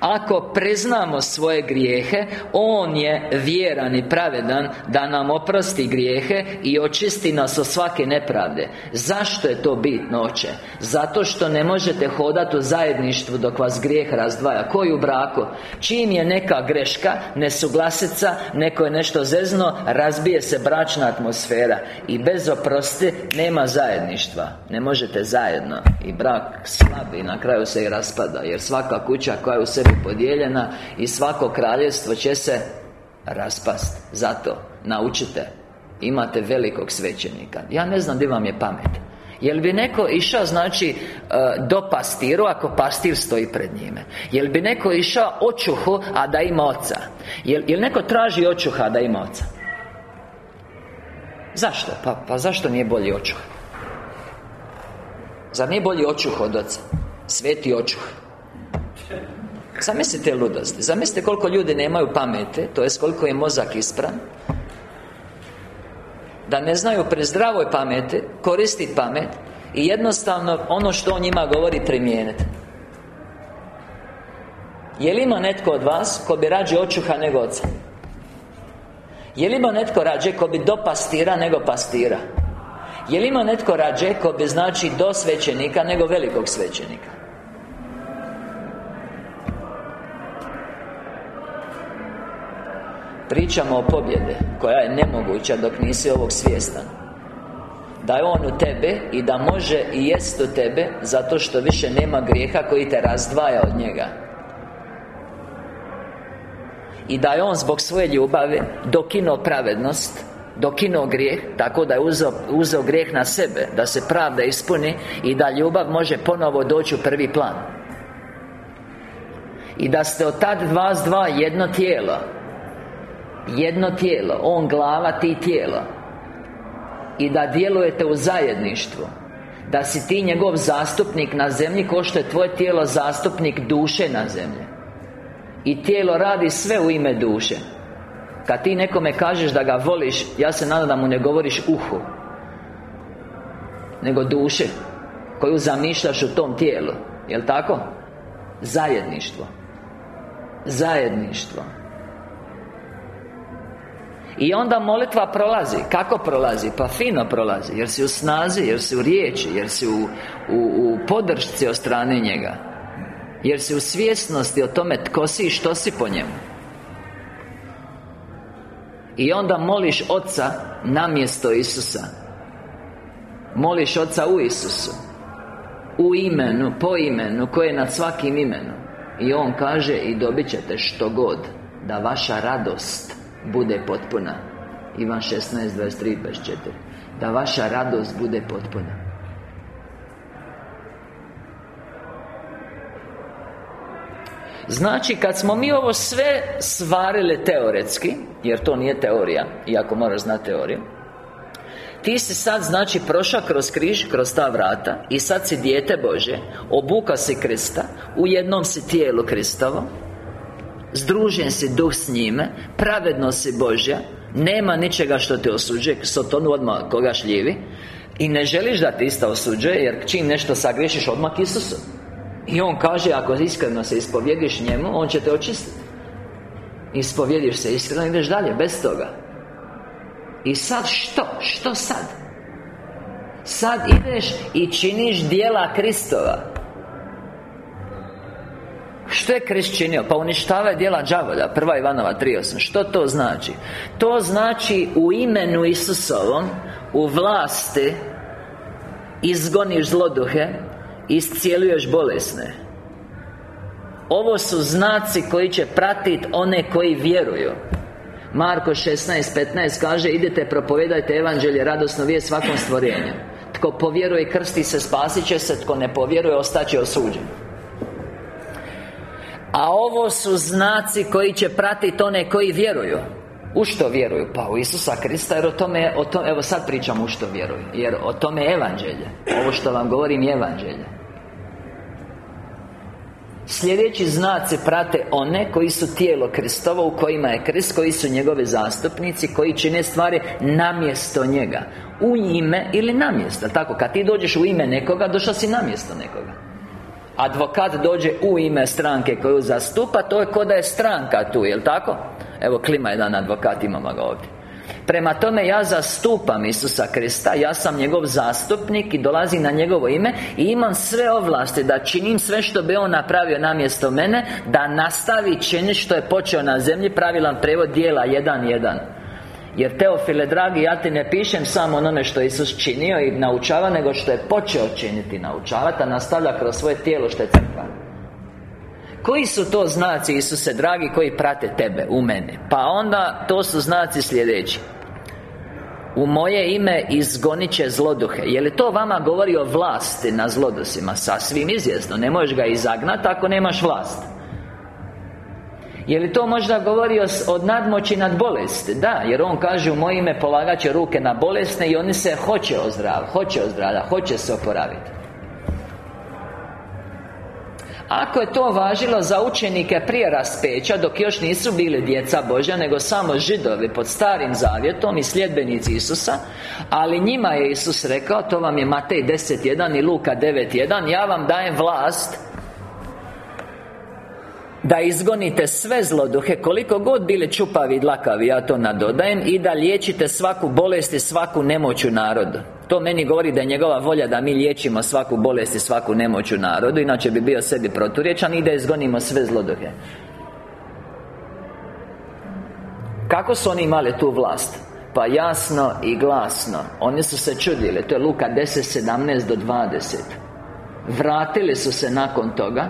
Ako priznamo svoje grijehe On je vjeran i pravedan Da nam oprosti grijehe I očisti nas od svake nepravde. Zašto je to bitno, oče? Zato što ne možete hodati u zajedništvu Dok vas grijeh razdvaja. Koji u braku? Čim je neka greška Nesuglasica Neko je nešto zezno Razbije se bračna atmosfera. I bez oprosti Nema zajedništva. Ne možete zajedno i brak slabi na kraju se i raspada Jer svaka kuća koja je u sebi podijeljena I svako kraljevstvo će se raspast. Zato naučite Imate velikog svećenika. Ja ne znam di vam je pamet. Jel bi neko išao, znači, e, do pastiru Ako pastir stoji pred njime? Jel bi neko išao očuhu, a da ima oca? Jel, jel neko traži očuha, a da ima oca? Zašto? Pa, pa zašto nije bolji očuh? Zar nije bolji očuh od oca? Sveti očuh Zamislite ludosti Zamislite koliko ljudi nemaju pamete To jest koliko je mozak ispran Da ne znaju pri zdravoj pameti Koristiti pamet I jednostavno ono što on njima govori primijeniti Je li ima netko od vas Ko bi rađe očuha nego oca? Je li ima netko rađe Ko bi do pastira nego pastira? Je li ima netko rađe ko bi znači do svećenika nego velikog svećenika? Pričamo o pobjede koja je nemoguća dok nisi ovog svjestan Da je On u tebe i da može i jest u tebe Zato što više nema grijeha koji te razdvaja od njega I da je On zbog svoje ljubave dokino pravednost dokinuo grijeh Tako da je uzeo, uzeo grijeh na sebe Da se pravda ispuni I da ljubav može ponovo doći u prvi plan. I da ste od tad dva s dva jedno tijelo Jedno tijelo On glava, ti tijelo. I da djelujete u zajedništvu Da si ti njegov zastupnik na zemlji Ko što je tvoje tijelo zastupnik duše na zemlji. I tijelo radi sve u ime duše kad ti nekome kažeš da ga voliš Ja se nadam da mu ne govoriš uhu Nego duše Koju zamišljaš u tom tijelu. Jel' tako? Zajedništvo. Zajedništvo. I onda molitva prolazi. Kako prolazi? Pa fino prolazi Jer si u snazi, jer si u riječi Jer si u, u, u podršci od strane njega Jer si u svjesnosti o tome tko si i što si po njemu I onda moliš Oca namjesto Isusa. Moliš Oca u Isusu. U imenu, po imenu Koje je nad svakim imenom. I On kaže i dobit ćete što god Da vaša radost bude potpuna. Ivan 16, 23, 24 Da vaša radost bude potpuna Znači, kad smo mi ovo sve svarili teoretski Jer to nije teorija Iako moraš znati teoriju ti si sad, znači, prošao kroz križ, kroz ta vrata I sad si dijete Bože Obuka si Krista U jednom si tijelu Kristovo Združen si duh s njime Pravedno si Božja Nema ničega što te osuđuje Sotonu odmah koga šljivi I ne želiš da ti isto osuđuje Jer čim nešto sagriješiš odmah Isusu I On kaže Ako iskreno se ispovjediš njemu On će te očistiti Ispovjediš se iskreno Ideš dalje, bez toga I sad što? Što sad? Sad ideš i činiš dijela Kristova što je Krist činio? Pa uništava djela đavolja Prva Ivanova 3.8 Što to znači? To znači u imenu Isusovom U vlasti Izgoniš zloduhe Iscijeluješ bolesne. Ovo su znaci koji će pratiti one koji vjeruju. Marko 16.15 kaže Idete propovedajte evanđelje radosno vije svakom stvorenju. Tko povjeruje krsti se spasit će se Tko ne povjeruje ostaće osuđen. A ovo su znaci koji će pratiti one koji vjeruju U što vjeruju? Pa u Isusa Krista jer o tome, o tome Evo sad pričam u što vjeruju Jer o tome je evanđelje. Ovo što vam govorim je evanđelje. Sljedeći znaci prate one koji su tijelo Kristovo U kojima je Krist Koji su njegovi zastupnici Koji čine stvari namjesto njega. U ime ili namjesto Tako, kad ti dođeš u ime nekoga Došao si namjesto nekoga. Advokat dođe u ime stranke koju zastupa To je ko da je stranka tu, jel tako? Evo klima jedan advokat, imamo ga ovdje. Prema tome ja zastupam Isusa Krista Ja sam njegov zastupnik i dolazim na njegovo ime I imam sve ovlasti da činim sve što bi on napravio namjesto mene Da nastavi činiti što je počeo na zemlji Pravilan prevod dijela 1.1 jer Teofile, dragi, ja ti ne pišem samo onome što je Isus činio i naučava Nego što je počeo činiti naučavati A nastavlja kroz svoje tijelo što je crkva Koji su to znaci, Isuse, dragi, koji prate tebe, u mene? Pa onda, to su znaci sljedeći u moje ime izgonit će zloduhe Je li to vama govori o vlasti na zlodusima? Sasvim izvjesno Ne možeš ga izagnati ako nemaš vlast je li to možda govori od nadmoći nad bolesti? Da, jer on kaže u moje ime polagat će ruke na bolesne I oni se hoće ozdraviti Hoće ozdraviti, hoće se oporaviti ako je to važilo za učenike prije raspeća Dok još nisu bili djeca Božja Nego samo židovi pod starim zavjetom I sljedbenici Isusa Ali njima je Isus rekao To vam je Matej 10.1 i Luka 9.1 Ja vam dajem vlast da izgonite sve zloduhe Koliko god bili čupavi i dlakavi Ja to nadodajem I da liječite svaku bolest i svaku nemoć u narodu To meni govori da je njegova volja da mi liječimo svaku bolest i svaku nemoć u narodu Inače bi bio sebi proturječan I da izgonimo sve zloduhe Kako su oni imali tu vlast? Pa jasno i glasno. Oni su se čudili. To je Luka 10, 17 do 20 Vratili su se nakon toga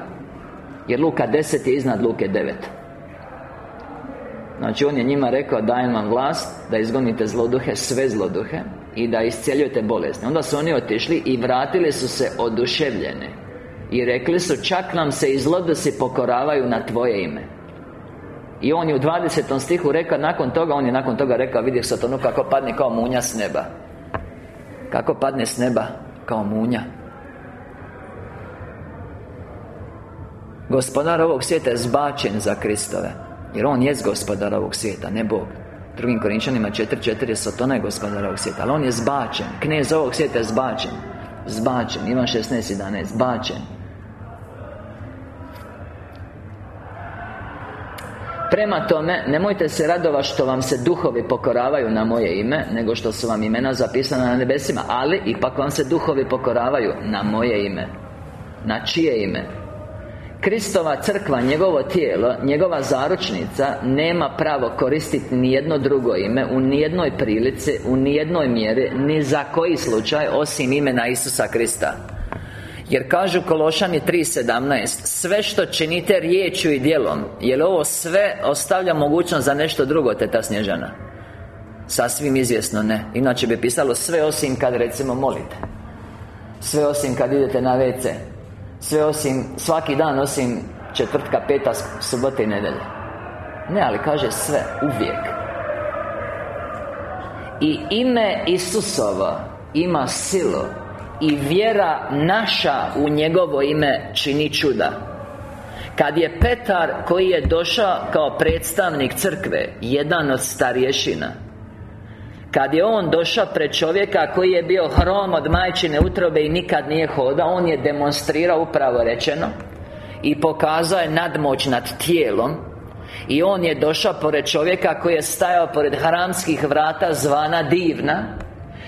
jer Luka 10 je iznad Luke 9 Znači on je njima rekao dajem vam vlast Da izgonite zloduhe, sve zloduhe I da iscijeljujete bolesne Onda su oni otišli i vratili su se oduševljene. I rekli su čak nam se i zlodusi pokoravaju na tvoje ime. I on je u 20. stihu rekao Nakon toga, on je nakon toga rekao Vidio satanu kako padne kao munja s neba. Kako padne s neba Kao munja. Gospodar ovog svijeta je zbačen za Kristove Jer On je gospodar ovog svijeta, ne Bog Drugim Korinčanima 4.4 je Sotona je gospodar ovog svijeta Ali On je zbačen. Knez ovog svijeta je zbačen. Zbačen. Ivan 16.11 Zbačen. Prema tome, nemojte se radovati što vam se duhovi pokoravaju na moje ime Nego što su vam imena zapisana na nebesima Ali, ipak vam se duhovi pokoravaju na moje ime. Na čije ime? Kristova crkva, njegovo tijelo, njegova zaručnica Nema pravo koristiti ni jedno drugo ime U nijednoj prilici, u nijednoj mjeri Ni za koji slučaj, osim imena Isusa Krista. Jer kažu Kološani 3.17 Sve što činite riječju i djelom Jer ovo sve ostavlja mogućnost za nešto drugo Teta Snježana? Sasvim izvjesno ne. Inače bi pisalo sve osim kad recimo molite. Sve osim kad idete na WC Sve osim, svaki dan osim četvrtka, peta, subote i nedelje. Ne, ali kaže sve, uvijek. I ime Isusova ima silu i vjera naša u njegovo ime čini čuda. Kad je Petar koji je došao kao predstavnik crkve Jedan od starješina Kad je on došao pred čovjeka koji je bio hrom od majčine utrobe i nikad nije hodao On je demonstrirao upravo rečeno I pokazao je nadmoć nad tijelom I on je došao pored čovjeka koji je stajao pored haramskih vrata zvana divna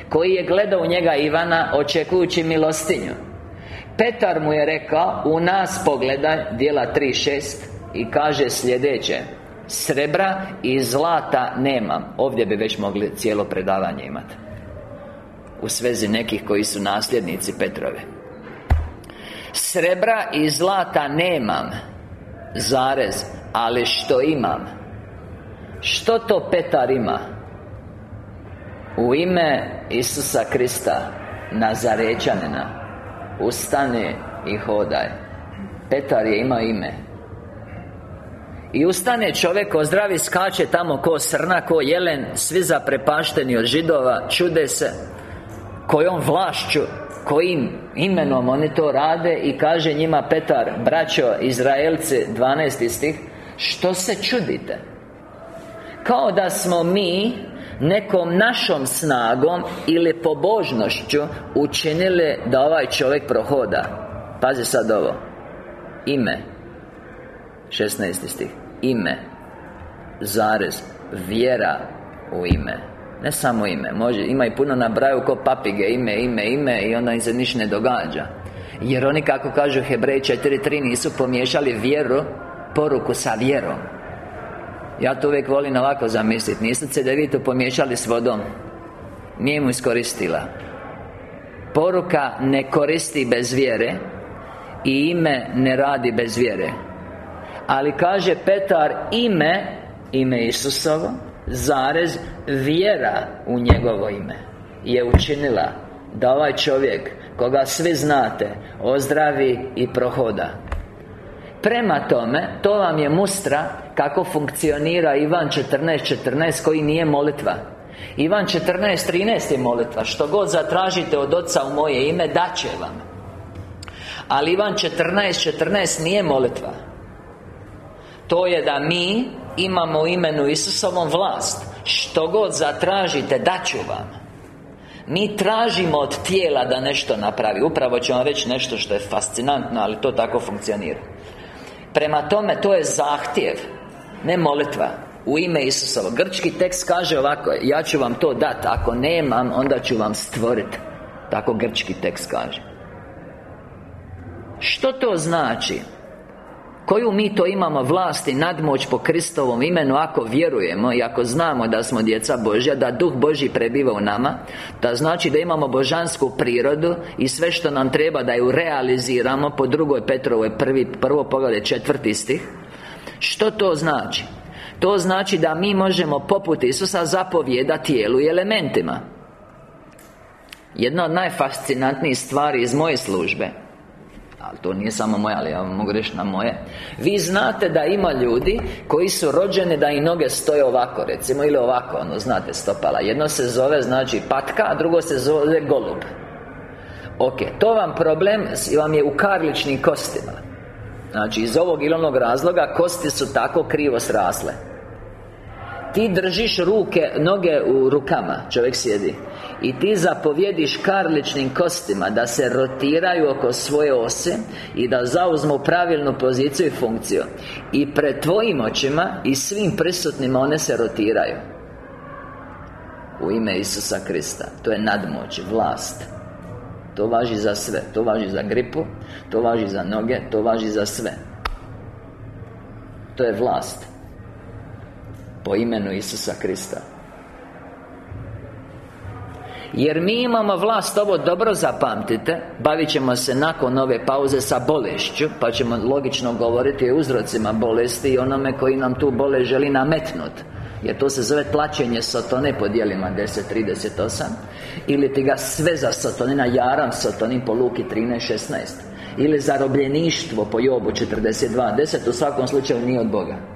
koji je gledao u njega Ivana očekujući milostinju. Petar mu je rekao U nas pogledaj Dijela 3.6 I kaže sljedeće Srebra i zlata nemam. Ovdje bi već mogli cijelo predavanje imati U svezi nekih koji su nasljednici Petrove. Srebra i zlata nemam Zarez Ali što imam? Što to Petar ima? U ime Isusa Krista Nazarečanina Ustane i hodaj. Petar je imao ime I ustane čovjek ozdravi skače tamo ko srna, ko jelen Svi zaprepašteni od židova Čude se Kojom vlašću Kojim imenom oni to rade I kaže njima Petar Braćo, Izraelci 12 stih Što se čudite? Kao da smo mi Nekom našom snagom Ili pobožnošću Učinili da ovaj čovjek prohoda Pazi sad ovo Ime 16. stih Ime Zarez Vjera u ime. Ne samo ime Može, Ima i puno nabraju ko papige Ime, ime, ime I onda im se ništa ne događa. Jer oni kako kažu Hebrej 4.3 Nisu pomiješali vjeru Poruku sa vjerom. Ja to uvijek volim ovako zamisliti Nisu cedevitu pomiješali s vodom. Nije mu iskoristila. Poruka ne koristi bez vjere I ime ne radi bez vjere Ali kaže Petar ime Ime Isusovo Zarez Vjera u njegovo ime Je učinila Da ovaj čovjek Koga svi znate Ozdravi i prohoda. Prema tome, to vam je mustra kako funkcionira Ivan 14.14 14, koji nije molitva. Ivan 14.13 je molitva. Što god zatražite od Oca u moje ime, će vam. Ali Ivan 14.14 14 nije molitva To je da mi imamo u imenu Isusovom vlast. Što god zatražite, ću vam. Mi tražimo od tijela da nešto napravi. Upravo ću vam reći nešto što je fascinantno Ali to tako funkcionira. Prema tome, to je zahtjev Ne molitva. U ime Isusova Grčki tekst kaže ovako Ja ću vam to dati Ako nemam, onda ću vam stvoriti Tako grčki tekst kaže. Što to znači? Koju mi to imamo vlast i nadmoć po Kristovom imenu Ako vjerujemo i ako znamo da smo djeca Božja Da Duh Božji prebiva u nama Da znači da imamo božansku prirodu I sve što nam treba da ju realiziramo Po drugoj Petrovoj prvi, prvo poglavlje četvrti stih Što to znači? To znači da mi možemo poput Isusa zapovjeda tijelu i elementima Jedna od najfascinantnijih stvari iz moje službe ali to nije samo moja, ali ja vam mogu reći na moje. Vi znate da ima ljudi koji su rođeni da i noge stoje ovako, recimo Ili ovako, ono, znate, stopala. Jedno se zove, znači, patka, a drugo se zove golub. Ok, to vam problem vam je u karličnim kostima. Znači, iz ovog ili onog razloga Kosti su tako krivo srasle ti držiš ruke, noge u rukama Čovjek sjedi. I ti zapovjediš karličnim kostima Da se rotiraju oko svoje ose I da zauzmu pravilnu poziciju i funkciju. I pred tvojim očima I svim prisutnima one se rotiraju. U ime Isusa Krista. To je nadmoć, vlast. To važi za sve. To važi za gripu To važi za noge To važi za sve. To je vlast Po imenu Isusa Krista. Jer mi imamo vlast, ovo dobro zapamtite Bavit ćemo se nakon ove pauze sa bolešću Pa ćemo logično govoriti o uzrocima bolesti I onome koji nam tu bolest želi nametnuti jer to se zove tlačenje sotone po dijelima 10.38 Ili ti ga sve za sotonina jaram sotonin po Luki 13.16 Ili zarobljeništvo po Jobu 42.10 U svakom slučaju nije od Boga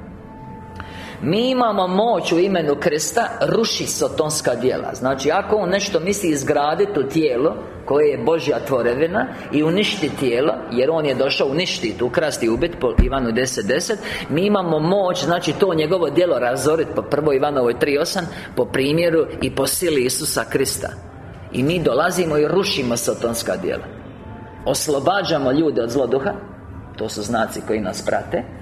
mi imamo moć u imenu Krista Ruši sotonska djela. Znači, ako on nešto misli izgraditi u tijelo Koje je Božja tvorevina I uništi tijelo Jer on je došao uništiti, ukrasti ubiti Po Ivanu 10.10 Mi imamo moć, znači to njegovo djelo razoriti Po prvoj Ivanovoj 3.8 Po primjeru i po sili Isusa Krista. I mi dolazimo i rušimo sotonska djela. Oslobađamo ljude od zloduha To su znaci koji nas prate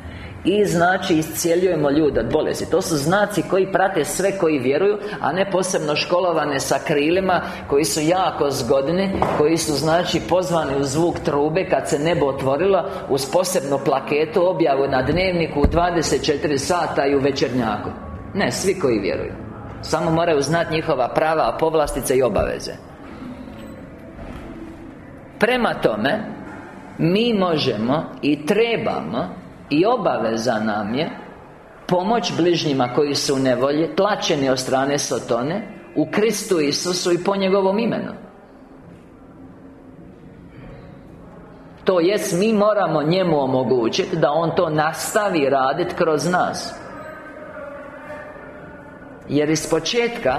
i znači iscijeljujemo ljude od bolesti. To su znaci koji prate sve koji vjeruju A ne posebno školovane sa krilima Koji su jako zgodni Koji su znači pozvani u zvuk trube Kad se nebo otvorilo Uz posebnu plaketu objavu na dnevniku U 24 sata i u večernjaku. Ne, svi koji vjeruju. Samo moraju znati njihova prava, povlastice i obaveze. Prema tome Mi možemo i trebamo i obaveza nam je Pomoć bližnjima koji su u nevolji Tlačeni od strane Sotone U Kristu Isusu i po njegovom imenu. To jest, mi moramo njemu omogućiti Da on to nastavi raditi kroz nas. Jer iz početka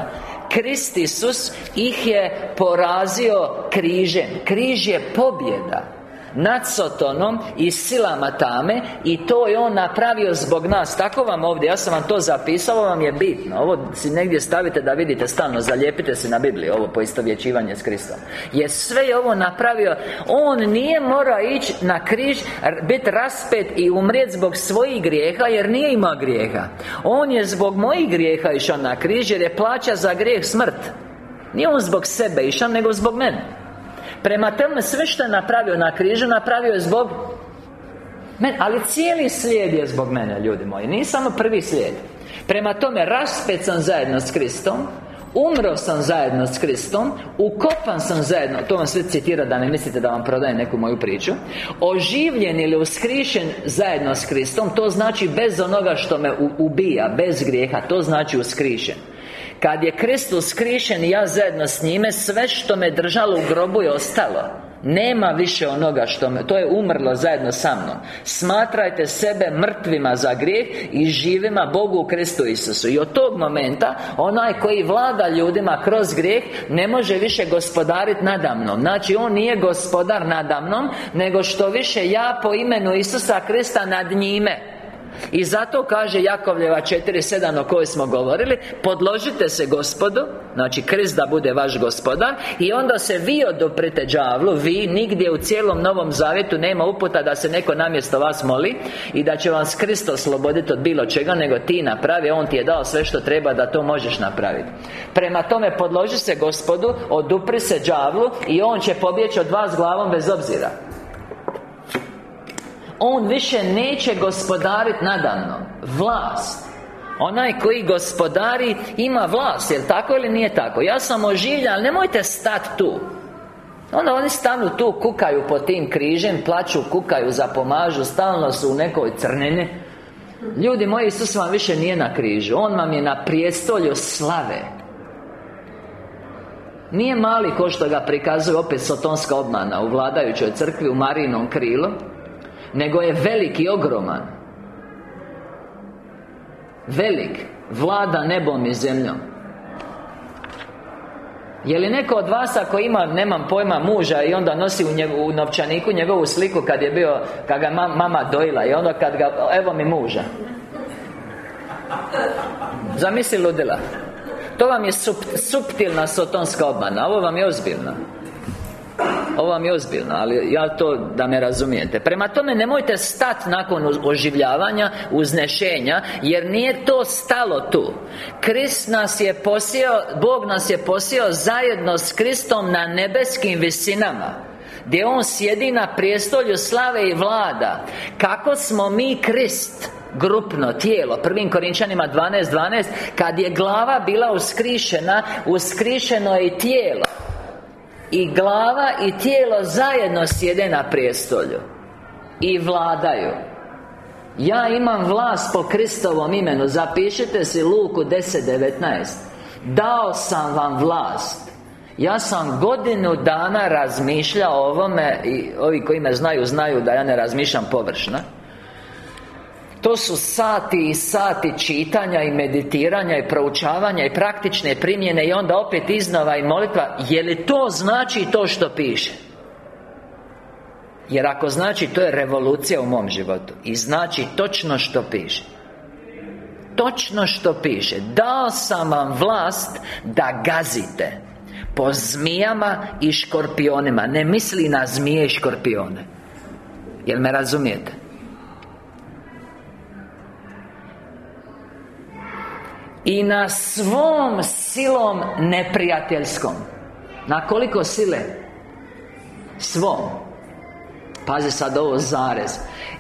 Krist Isus ih je porazio križem. Križ je pobjeda nad Sotonom i silama tame I to je On napravio zbog nas. Tako vam ovdje, ja sam vam to zapisao, vam je bitno. Ovo si negdje stavite da vidite stalno Zalijepite se na Bibliji, ovo poistovjećivanje s Kristom. Jer sve je ovo napravio On nije morao ići na križ Biti raspet i umrijeti zbog svojih grijeha Jer nije imao grijeha. On je zbog mojih grijeha išao na križ Jer je plaća za grijeh smrt. Nije on zbog sebe išao, nego zbog mene Prema tome sve što je napravio na križu Napravio je zbog mene. Ali cijeli slijed je zbog mene, ljudi moji. Nije samo prvi slijed. Prema tome, raspet sam zajedno s Kristom Umro sam zajedno s Kristom Ukopan sam zajedno To vam sve citira da ne mislite da vam prodajem neku moju priču Oživljen ili uskrišen zajedno s Kristom To znači bez onoga što me ubija Bez grijeha To znači uskrišen kad je Kristus skrišen i ja zajedno s njime Sve što me držalo u grobu je ostalo. Nema više onoga što me To je umrlo zajedno sa mnom. Smatrajte sebe mrtvima za grijeh I živima Bogu u Kristu Isusu. I od tog momenta Onaj koji vlada ljudima kroz grijeh Ne može više gospodariti nadamnom. Znači on nije gospodar nadamnom Nego što više ja po imenu Isusa Krista nad njime i zato kaže Jakovljeva 4.7 o kojoj smo govorili Podložite se gospodu Znači krist da bude vaš gospodar I onda se vi odoprite đavlu Vi, nigdje u cijelom Novom Zavjetu Nema uputa da se neko namjesto vas moli I da će vas Krist osloboditi od bilo čega Nego ti napravi On ti je dao sve što treba da to možeš napraviti Prema tome podloži se gospodu Odupri se đavlu I on će pobjeći od vas glavom bez obzira on više neće gospodariti nadamnom. Vlast. Onaj koji gospodari ima vlast, jel tako ili nije tako? Ja sam oživljen, ali nemojte stati tu. Onda oni stanu tu, kukaju po tim križem Plaću, kukaju, zapomažu Stalno su u nekoj crnini. Ljudi moji, Isus vam više nije na križu. On vam je na prijestolju slave. Nije mali ko što ga prikazuje opet sotonska obmana U vladajućoj crkvi, u Marinom krilu nego je velik i ogroman. Velik Vlada nebom i zemljom. Je li neko od vas ako ima, nemam pojma, muža I onda nosi u, njegu, u novčaniku njegovu sliku kad je bio Kad ga mama dojila I onda kad ga, evo mi muža. Zamisli ludila. To vam je suptilna sotonska obmana Ovo vam je ozbiljno ovo vam je ozbiljno, ali ja to da me razumijete. Prema tome, nemojte stati nakon oživljavanja, uznešenja Jer nije to stalo tu. Krist nas je posio, Bog nas je posio zajedno s Kristom na nebeskim visinama gdje On sjedi na prijestolju slave i vlada. Kako smo mi Krist? Grupno tijelo. Prvim Korinčanima 12.12 12, Kad je glava bila uskrišena Uskrišeno je tijelo I glava i tijelo zajedno sjede na prijestolju I vladaju. Ja imam vlast po Kristovom imenu. Zapišite si Luku 10.19 Dao sam vam vlast. Ja sam godinu dana razmišljao o ovome I ovi koji me znaju, znaju da ja ne razmišljam površno to su sati i sati čitanja i meditiranja i proučavanja i praktične primjene I onda opet iznova i molitva. Je li to znači to što piše? Jer ako znači, to je revolucija u mom životu. I znači točno što piše. Točno što piše. Dao sam vam vlast da gazite po zmijama i škorpionima. Ne misli na zmije i škorpione. Jel me razumijete? I na svom silom neprijateljskom. Na koliko sile? Svom. Pazi sad ovo zarez.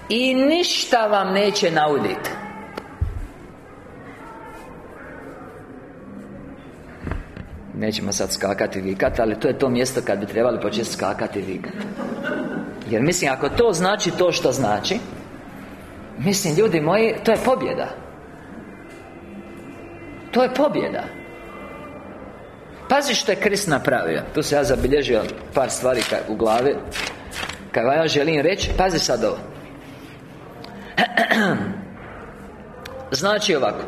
I ništa vam neće nauditi Nećemo sad skakati i vikati Ali to je to mjesto kad bi trebali početi skakati i vikati Jer mislim, ako to znači to što znači Mislim, ljudi moji, to je pobjeda To je pobjeda. Pazi što je Krist napravio. Tu se ja zabilježio par stvari u glavi. Kad ja želim reći Pazi sad ovo. [clears throat] Znači ovako.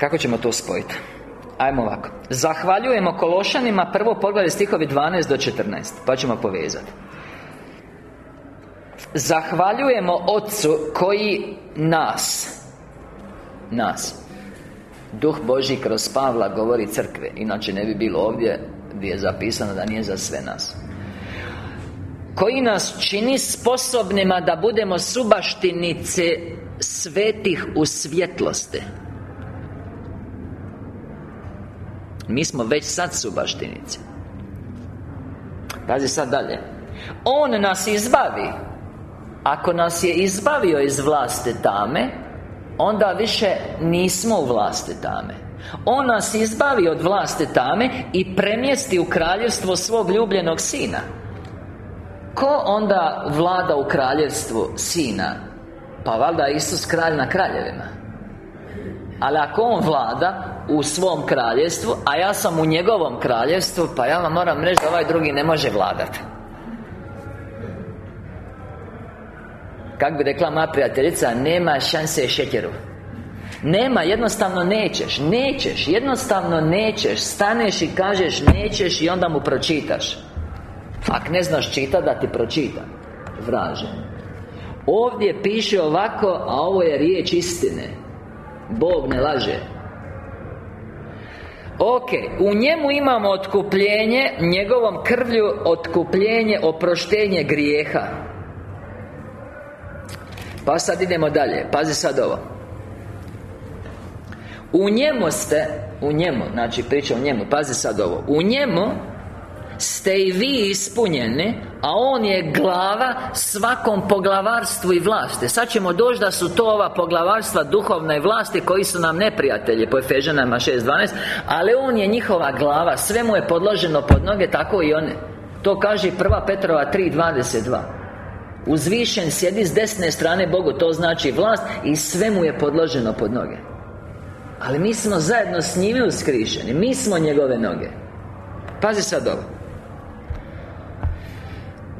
Kako ćemo to spojiti? Ajmo ovako. Zahvaljujemo Kološanima Prvo poglavlje stihovi 12 do 14 Pa ćemo povezati Zahvaljujemo Otcu koji nas Nas. Duh Boži kroz Pavla govori crkve Inače ne bi bilo ovdje Gdje je zapisano da nije za sve nas. Koji nas čini sposobnima da budemo subaštinice Svetih u svjetlosti? Mi smo već sad su baštinice Pazi sad dalje. On nas izbavi. Ako nas je izbavio iz vlasti tame Onda više nismo u vlasti tame. On nas izbavi od vlasti tame I premjesti u kraljevstvo svog ljubljenog sina. Ko onda vlada u kraljevstvu sina? Pa valjda Isus kralj na kraljevima. Ali ako On vlada u svom kraljevstvu A ja sam u njegovom kraljevstvu Pa ja vam moram reći da ovaj drugi ne može vladati Kako bi rekla moja prijateljica Nema šanse šećeru nema, jednostavno nećeš Nećeš, jednostavno nećeš. Staneš i kažeš nećeš I onda mu pročitaš. Ako ne znaš čita, da ti pročita. Vraže Ovdje piše ovako A ovo je riječ istine. Bog ne laže. Ok, u njemu imamo otkupljenje Njegovom krvlju otkupljenje, oproštenje grijeha Pa sad idemo dalje, pazi sad ovo. U njemu ste, u njemu, znači priča o njemu, pazi sad ovo. U njemu ste i vi ispunjeni A On je glava svakom poglavarstvu i vlasti. Sad ćemo doći da su to ova poglavarstva duhovne vlasti Koji su nam neprijatelji Po Efežanama 6.12 Ali On je njihova glava Sve mu je podloženo pod noge Tako i one To kaže 1 Petrova 3.22 Uzvišen sjedi s desne strane Bogu To znači vlast I sve mu je podloženo pod noge. Ali mi smo zajedno s njime uskrišeni Mi smo njegove noge. Pazi sad ovo.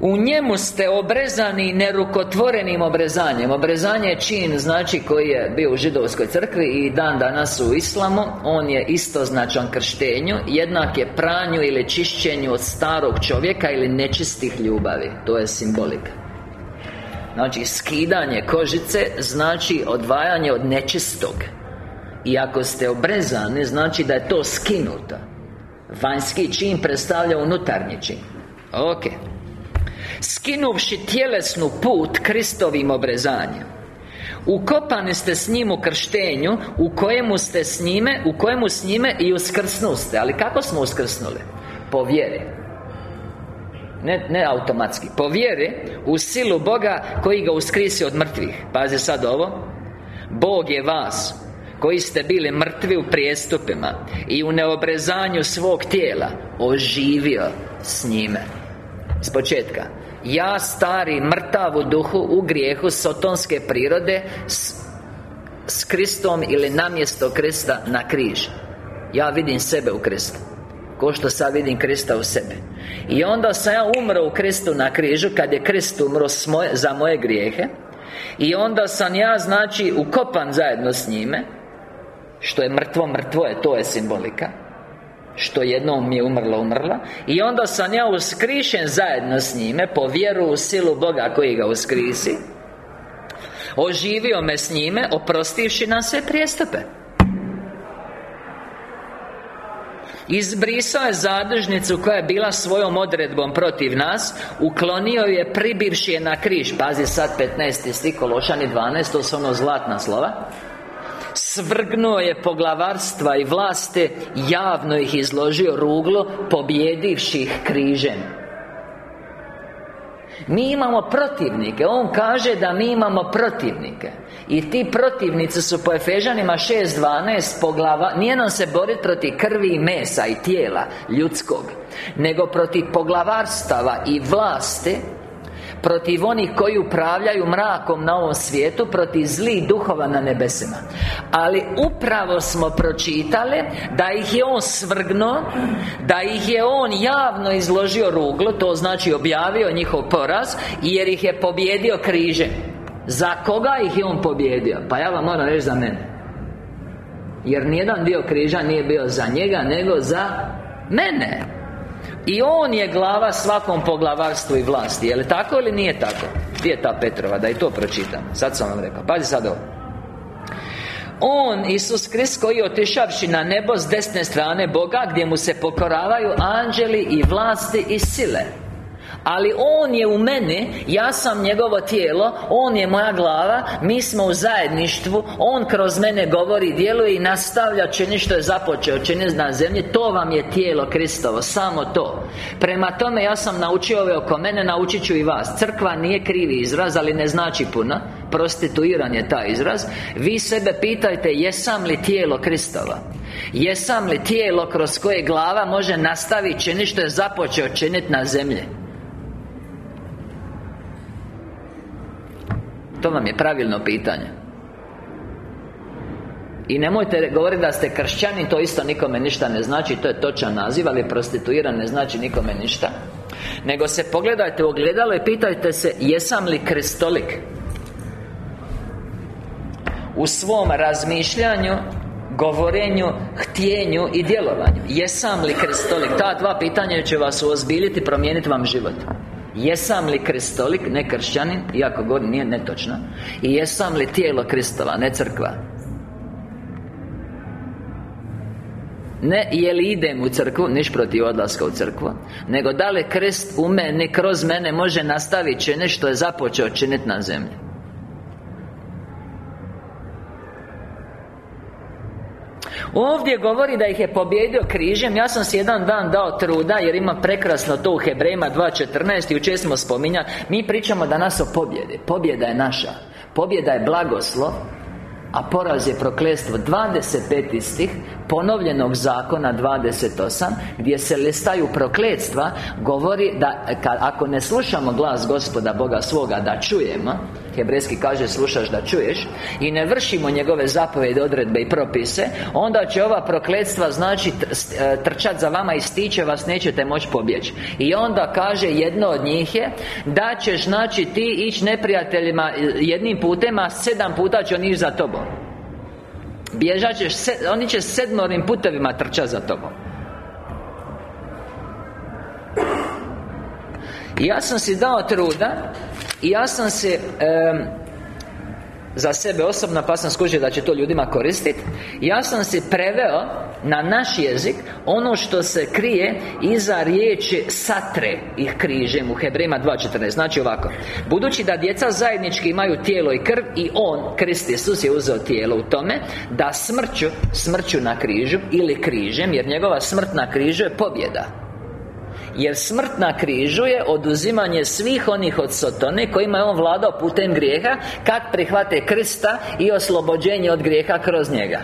U njemu ste obrezani nerukotvorenim obrezanjem. Obrezanje je čin, znači koji je bio u židovskoj crkvi I dan danas u islamu. On je isto značan krštenju Jednak je pranju ili čišćenju od starog čovjeka Ili nečistih ljubavi. To je simbolika Znači, skidanje kožice Znači odvajanje od nečistog. I ako ste obrezani Znači da je to skinuto. Vanjski čin predstavlja unutarnji čin. Ok. Skinuvši tjelesnu put Kristovim obrezanjem Ukopani ste s njim u krštenju U kojemu ste s njime U kojemu s njime i uskrsnuste Ali kako smo uskrsnuli? Po vjeri ne, ne automatski. Po vjeri U silu Boga Koji ga uskrisi od mrtvih. Pazi sad ovo. Bog je vas koji ste bili mrtvi u prijestupima I u neobrezanju svog tijela Oživio s njime. S početka. Ja stari mrtav u duhu U grijehu sotonske prirode S, s Kristom ili namjesto Krista na križ. Ja vidim sebe u Kristu Ko što sad vidim Krista u sebi. I onda sam ja umro u Kristu na križu Kad je Krist umro za moje grijehe. I onda sam ja, znači, ukopan zajedno s njime Što je mrtvo, mrtvo je, to je simbolika što jednom mi je umrla, umrla. I onda sam ja uskrišen zajedno s njime Po vjeru u silu Boga koji ga uskrisi Oživio me s njime Oprostivši nam sve prijestupe Izbrisao je zadužnicu koja je bila svojom odredbom protiv nas Uklonio je pribivši je na križ Pazi sad 15. stih Kološani 12 To su ono zlatna slova Svrgnuo je poglavarstva i vlasti Javno ih izložio ruglo Pobjedivši ih križem Mi imamo protivnike. On kaže da mi imamo protivnike. I ti protivnici su po Efežanima 6.12 poglava Nije nam se boriti protiv krvi i mesa i tijela ljudskog Nego protiv poglavarstava i vlasti Protiv onih koji upravljaju mrakom na ovom svijetu Protiv zlih duhova na nebesima. Ali upravo smo pročitali Da ih je On svrgnuo Da ih je On javno izložio ruglo To znači objavio njihov poraz Jer ih je pobjedio križem Za koga ih je On pobjedio? Pa ja vam moram reći za mene. Jer nijedan dio križa nije bio za njega Nego za mene i on je glava svakom poglavarstvu i vlasti Je li tako ili nije tako? Gdje je ta Petrova? Da i to pročitam Sad sam vam rekao Pazi sad ovo on, Isus Krist, koji otišavši na nebo s desne strane Boga Gdje mu se pokoravaju anđeli i vlasti i sile ali On je u meni Ja sam njegovo tijelo On je moja glava Mi smo u zajedništvu On kroz mene govori, djeluje i nastavlja Čini što je započeo Čini na zemlji. To vam je tijelo Kristovo Samo to. Prema tome ja sam naučio ove oko mene Naučit ću i vas. Crkva nije krivi izraz Ali ne znači puno. Prostituiran je taj izraz. Vi sebe pitajte Jesam li tijelo Kristova? Jesam li tijelo kroz koje glava može nastaviti činiti što je započeo činiti na zemlji To vam je pravilno pitanje i nemojte govoriti da ste kršćani, to isto nikome ništa ne znači To je točan naziv, ali prostituiran ne znači nikome ništa Nego se pogledajte u ogledalo i pitajte se Jesam li kristolik? U svom razmišljanju Govorenju, htjenju i djelovanju Jesam li kristolik? Ta dva pitanja će vas uozbiljiti, promijeniti vam život Jesam li kristolik, ne kršćanin Iako god nije netočno. I jesam li tijelo Kristova, ne crkva? Ne je li idem u crkvu, niš protiv odlaska u crkvu Nego da li krist u meni, kroz mene može nastaviti činiti što je započeo činiti na zemlji Ovdje govori da ih je pobjedio križem. Ja sam si jedan dan dao truda Jer ima prekrasno to u Hebrejima 2.14 Jučer smo spominjali. Mi pričamo danas o pobjedi. Pobjeda je naša. Pobjeda je blagoslov a poraz je prokletstvo 25. stih Ponovljenog zakona 28 Gdje se listaju prokletstva Govori da ako ne slušamo glas gospoda Boga svoga Da čujemo Hebrejski kaže slušaš da čuješ I ne vršimo njegove zapovjede, odredbe i propise Onda će ova prokletstva znači e, trčat za vama i stiće vas Nećete moći pobjeći I onda kaže jedno od njih je Da ćeš znači ti ići neprijateljima e, jednim putem A sedam puta će oni za tobom Bježat ćeš, oni će sedmorim putevima trčati za tobom. I ja sam si dao truda I ja sam se za sebe osobno pa sam skužio da će to ljudima koristiti ja sam se preveo na naš jezik ono što se krije iza riječi satre. Ih križem u Hebrema 2.14 znači ovako. Budući da djeca zajednički imaju tijelo i krv i on Krist Isus je uzeo tijelo u tome da smrću smrću na križu ili križem jer njegova smrt na križu je pobjeda. Jer smrt na križu je oduzimanje svih onih od Sotone Kojima je on vladao putem grijeha Kad prihvate Krista I oslobođenje od grijeha kroz njega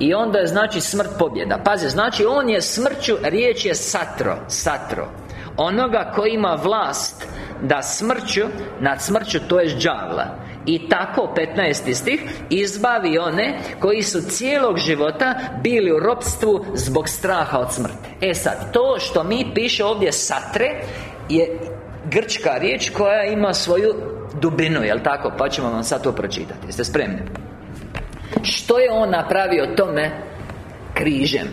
i onda je znači smrt pobjeda Pazi, znači on je smrću Riječ je satro Satro Onoga koji ima vlast Da smrću Nad smrću to je đavla i tako, 15. stih Izbavi one koji su cijelog života Bili u ropstvu zbog straha od smrti E sad, to što mi piše ovdje satre Je grčka riječ koja ima svoju dubinu, jel tako? Pa ćemo vam sad to pročitati Jeste spremni? Što je on napravio tome križem?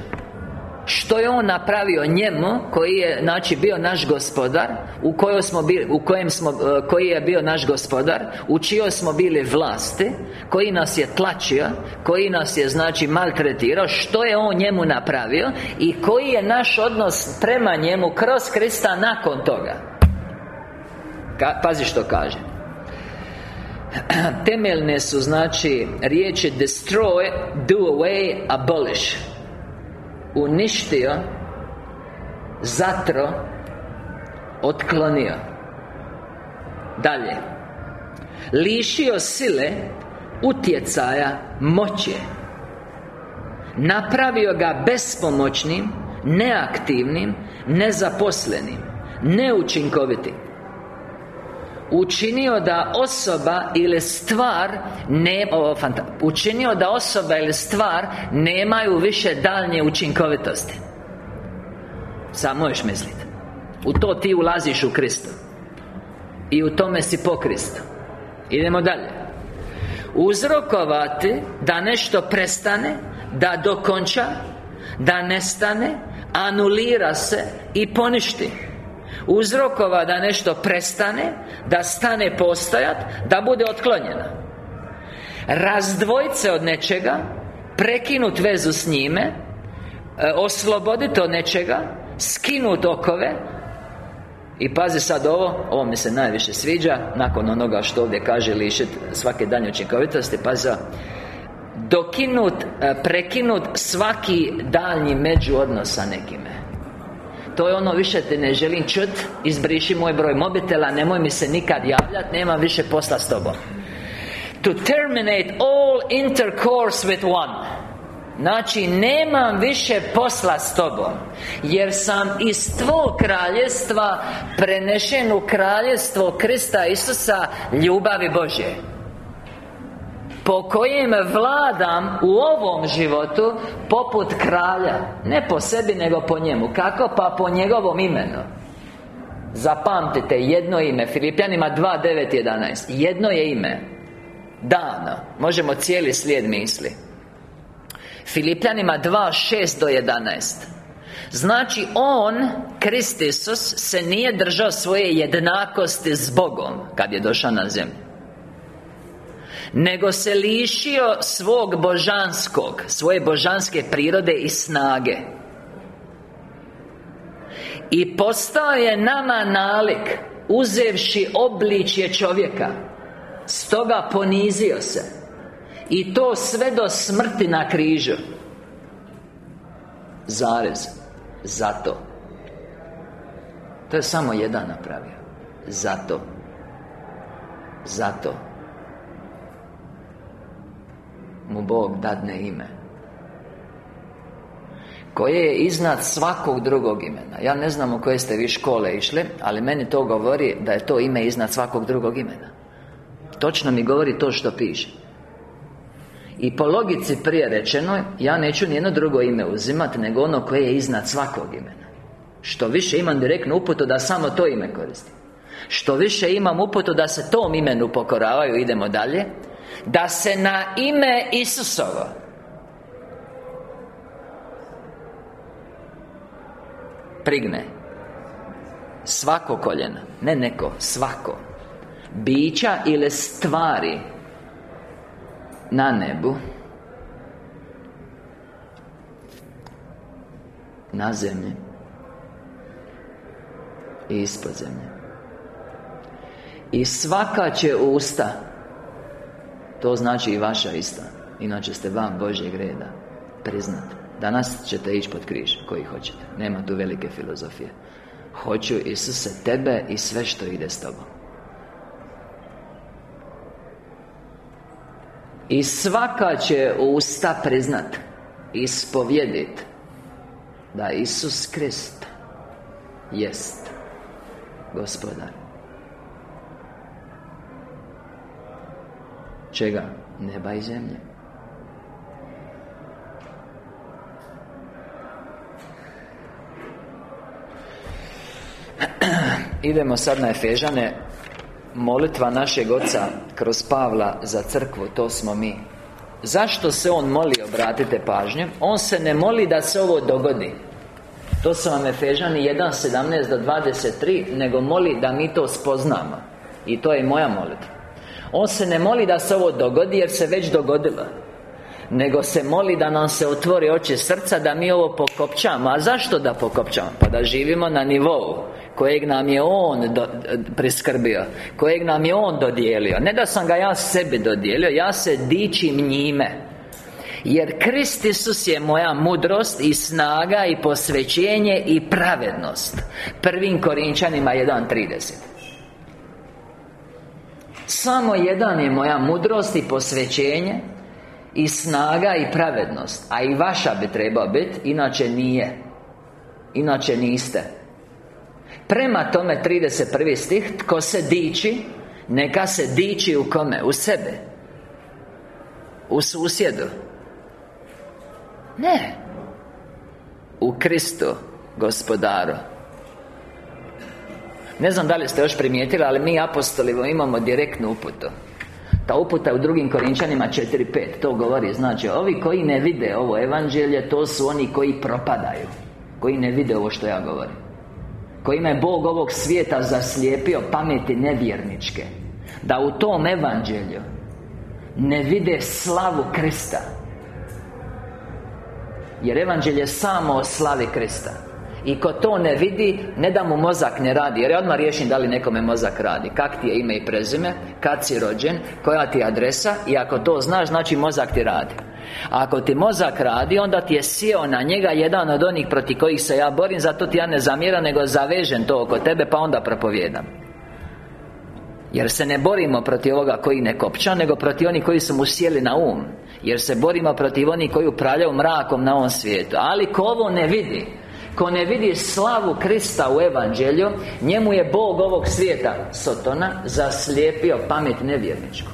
što je On napravio njemu Koji je, znači, bio naš gospodar U, smo bili, u kojem smo, e, koji je bio naš gospodar U čijoj smo bili vlasti Koji nas je tlačio Koji nas je, znači, maltretirao Što je On njemu napravio I koji je naš odnos prema njemu Kroz Krista nakon toga Ka, Pazi što kaže [clears throat] Temeljne su, znači, riječi Destroy, do away, abolish. Uništio Zatro Otklonio. Dalje. Lišio sile Utjecaja Moće Napravio ga bespomoćnim Neaktivnim Nezaposlenim Neučinkovitim Učinio da osoba ili stvar ne, ovo, Učinio da osoba ili stvar Nemaju više daljnje učinkovitosti. Samo možeš misliti U to ti ulaziš u Kristu I u tome si po Kristu Idemo dalje. Uzrokovati da nešto prestane Da dokonča Da nestane Anulira se I poništi Uzrokova da nešto prestane Da stane postojat Da bude otklonjena. Razdvojit se od nečega Prekinut vezu s njime e, Osloboditi od nečega Skinut okove I pazi sad ovo Ovo mi se najviše sviđa Nakon onoga što ovdje kaže lišit Svake danje učinkovitosti Pazi Dokinut, e, prekinut svaki daljnji međuodnos sa nekime to je ono više te ne želim čut Izbriši moj broj mobitela Nemoj mi se nikad javljat Nemam više posla s tobom. To terminate all intercourse with one. Znači, nemam više posla s tobom Jer sam iz tvog kraljestva Prenešen u kraljestvo Krista Isusa Ljubavi Božje po kojem vladam u ovom životu Poput kralja. Ne po sebi, nego po njemu. Kako? Pa po njegovom imenu. Zapamtite jedno ime. Filipljanima 2, 9, 11 Jedno je ime. Dano. Možemo cijeli slijed misli. Filipljanima 2, 6 do 11 Znači On, Krist Isus Se nije držao svoje jednakosti s Bogom Kad je došao na zemlju nego se lišio svog božanskog Svoje božanske prirode i snage. I postao je nama nalik Uzevši obličje čovjeka. Stoga ponizio se. I to sve do smrti na križu. Zarez. Zato. To je samo jedan napravio. Zato. Zato mu Bog dadne ime. Koje je iznad svakog drugog imena. Ja ne znam u koje ste vi škole išli Ali meni to govori da je to ime iznad svakog drugog imena. Točno mi govori to što piše. I po logici prije rečeno Ja neću nijedno drugo ime uzimati Nego ono koje je iznad svakog imena. Što više imam direktnu uputu da samo to ime koristim. Što više imam uputu da se tom imenu pokoravaju Idemo dalje da se na ime Isusovo Prigne Svako koljeno Ne neko, svako Bića ili stvari Na nebu Na zemlji I ispod zemlje. I svaka će usta To znači i vaša ista. Inače ste van Božjeg reda. Priznat. Danas ćete ići pod križ Koji hoćete. Nema tu velike filozofije. Hoću Isuse Tebe i sve što ide s Tobom. I svaka će usta priznat Ispovjedit Da Isus Krist Jest Gospodar Čega? Neba i zemlje. [clears throat] Idemo sad na Efežane. Molitva našeg Oca kroz Pavla za crkvu, to smo mi. Zašto se On moli, obratite pažnju? On se ne moli da se ovo dogodi. To su vam Efežani 1.17 do 23 Nego moli da mi to spoznamo. I to je moja molitva On se ne moli da se ovo dogodi jer se već dogodilo nego se moli da nam se otvori oči srca Da mi ovo pokopčamo. A zašto da pokopčamo? Pa da živimo na nivou Kojeg nam je On do, priskrbio Kojeg nam je On dodijelio. Ne da sam ga ja sebi dodijelio Ja se dičim njime. Jer Krist Isus je moja mudrost i snaga i posvećenje i pravednost. Prvim Korinčanima 1.30 Samo jedan je moja mudrost i posvećenje i snaga i pravednost A i vaša bi trebao biti Inače nije. Inače niste. Prema tome 31. stih Tko se diči Neka se diči u kome? U sebe U susjedu. Ne. U Kristu Gospodaru Ne znam da li ste još primijetili Ali mi apostoli imamo direktnu uputu. Ta uputa u drugim Korinčanima 4.5 To govori, znači Ovi koji ne vide ovo evanđelje To su oni koji propadaju. Koji ne vide ovo što ja govorim. Kojima je Bog ovog svijeta zaslijepio pameti nevjerničke. Da u tom evanđelju Ne vide slavu Krista. Jer evanđelje samo o slavi Krista i ko to ne vidi, ne da mu mozak ne radi Jer ja odmah riješim da li nekome mozak radi. Kak ti je ime i prezime Kad si rođen Koja ti je adresa I ako to znaš, znači mozak ti radi. Ako ti mozak radi, onda ti je sjeo na njega jedan od onih protiv kojih se ja borim Zato ti ja ne zamjeram, nego zavežem to oko tebe, pa onda propovijedam. Jer se ne borimo protiv ovoga koji ne kopča Nego protiv onih koji su mu sjeli na um. Jer se borimo protiv onih koji upravljaju mrakom na ovom svijetu. Ali ko ovo ne vidi Ko ne vidi slavu Krista u Evanđelju Njemu je Bog ovog svijeta Sotona Zaslijepio pamet nevjerničku.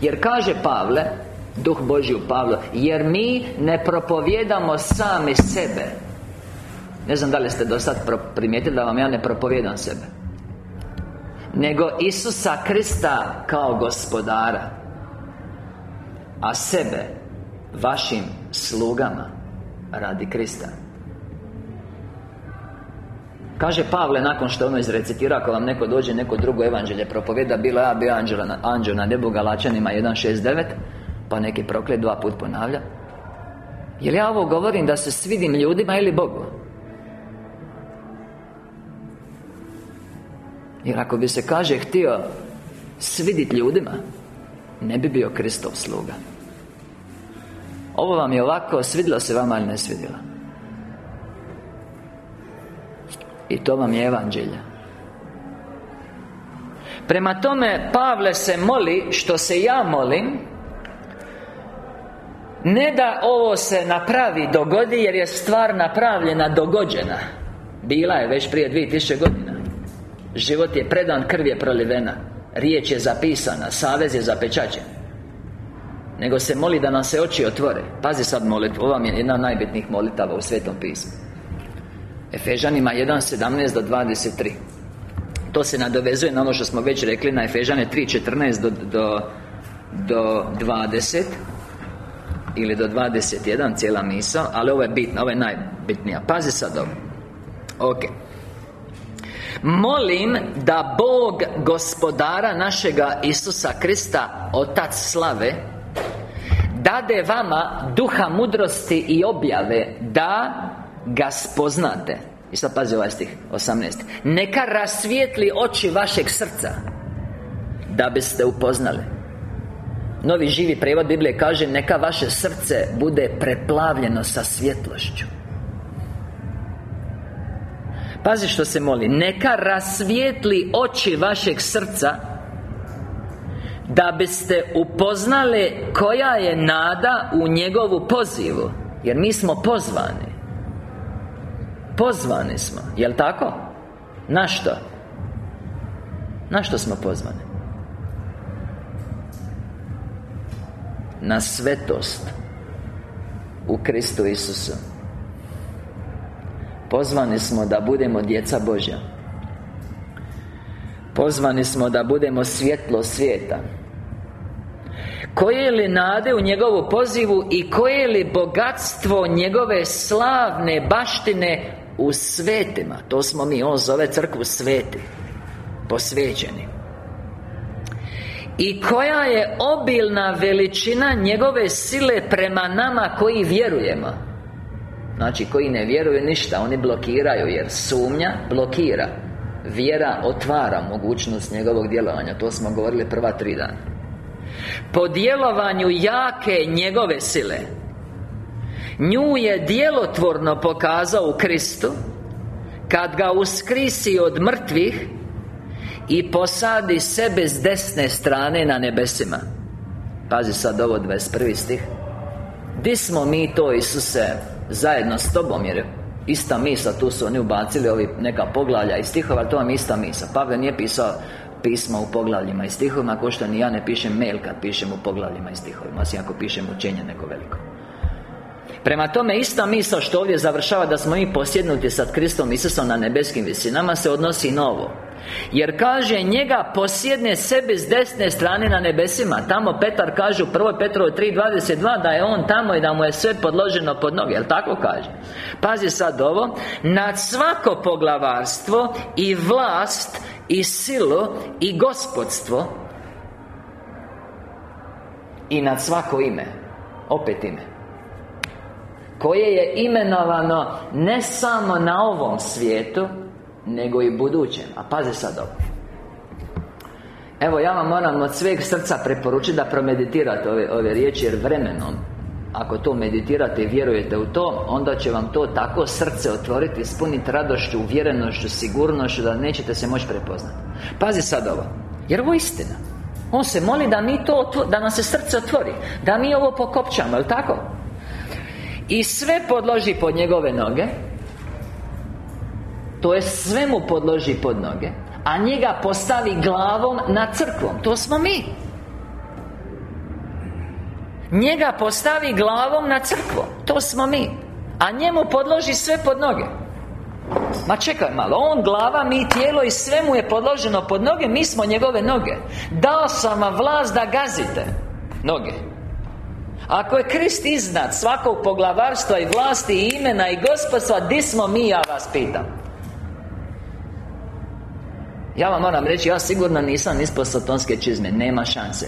Jer kaže Pavle Duh Božji u Pavlu Jer mi ne propovjedamo sami sebe. Ne znam da li ste do sad primijetili da vam ja ne propovjedam sebe. Nego Isusa Krista kao gospodara A sebe Vašim slugama Radi Krista. Kaže Pavle nakon što ono izrecitira Ako vam neko dođe, neko drugo evanđelje propovjeda Bilo ja bio anđela na, anđel na nebu Galačanima 1.6.9 Pa neki proklet dva put ponavlja. Jel ja ovo govorim da se svidim ljudima ili Bogu? Jer ako bi se kaže htio svidit ljudima Ne bi bio Kristov sluga ovo vam je ovako, svidilo se vama ili ne svidilo I to vam je evanđelje. Prema tome, Pavle se moli, što se ja molim Ne da ovo se napravi, dogodi, jer je stvar napravljena, dogođena. Bila je već prije 2000 godina. Život je predan, krv je prolivena. Riječ je zapisana, savez je zapečaćen nego se moli da nam se oči otvore. Pazi sad molitvu, ova je jedna najbitnijih molitava u Svetom pismu. Efežanima 1.17 do 23 To se nadovezuje na ono što smo već rekli na Efežane 3.14 do, do, do 20 Ili do 21, cijela misao Ali ovo je bitno, ovo je najbitnija. Pazi sad ovo. Ok. Molim da Bog gospodara našega Isusa Krista Otac slave Dade vama duha mudrosti i objave Da ga spoznate. I sad pazi ovaj stih 18 Neka rasvijetli oči vašeg srca Da biste upoznali. Novi živi prevod Biblije kaže Neka vaše srce bude preplavljeno sa svjetlošću. Pazi što se moli. Neka rasvijetli oči vašeg srca Da biste upoznali koja je nada u njegovu pozivu Jer mi smo pozvani Pozvani smo, jel tako? Na što? Na što smo pozvani? Na svetost U Kristu Isusu Pozvani smo da budemo djeca Božja Pozvani smo da budemo svjetlo svijeta. Koje li nade u njegovu pozivu i koje li bogatstvo njegove slavne baštine u svetima? To smo mi, on zove crkvu sveti Posvećeni. I koja je obilna veličina njegove sile prema nama koji vjerujemo? Znači, koji ne vjeruju ništa, oni blokiraju Jer sumnja blokira Vjera otvara mogućnost njegovog djelovanja. To smo govorili prva tri dana. Po djelovanju jake njegove sile Nju je djelotvorno pokazao u Kristu Kad ga uskrisi od mrtvih I posadi sebe s desne strane na nebesima. Pazi sad ovo 21. stih. Di smo mi to Isuse zajedno s Tobom Jer ista misa, tu su oni ubacili ovi neka poglavlja i stihova To vam je ista misa Pavle nije pisao pisma u poglavljima i stihovima Ko što ni ja ne pišem mail kad pišem u poglavljima i stihovima Osim ako pišem učenje neko veliko Prema tome, ista misao što ovdje završava da smo mi posjednuti sad Kristom Isusom na nebeskim visinama se odnosi novo jer kaže njega posjedne sebe s desne strane na nebesima Tamo Petar kaže u 1. Petrovo 3.22 Da je on tamo i da mu je sve podloženo pod noge Jel tako kaže? Pazi sad ovo Nad svako poglavarstvo I vlast I silu I gospodstvo I nad svako ime Opet ime koje je imenovano ne samo na ovom svijetu nego i budućem. A pazi sad ovo. Evo ja vam moram od sveg srca preporučiti da promeditirate ove, ove riječi Jer vremenom Ako to meditirate i vjerujete u to Onda će vam to tako srce otvoriti Ispuniti radošću, uvjerenošću, sigurnošću Da nećete se moći prepoznati. Pazi sad ovo. Jer ovo je istina. On se moli da mi to, da nam se srce otvori Da mi ovo pokopčamo, jel tako? I sve podloži pod njegove noge To je sve mu podloži pod noge A njega postavi glavom na crkvom. To smo mi. Njega postavi glavom na crkvom. To smo mi. A njemu podloži sve pod noge. Ma čekaj malo, on glava, mi tijelo i sve mu je podloženo pod noge Mi smo njegove noge. Dao sam vam vlast da gazite Noge ako je Krist iznad svakog poglavarstva i vlasti i imena i gospodstva Di smo mi, ja vas pitam? Ja vam moram reći, ja sigurno nisam ispod satonske čizme Nema šanse.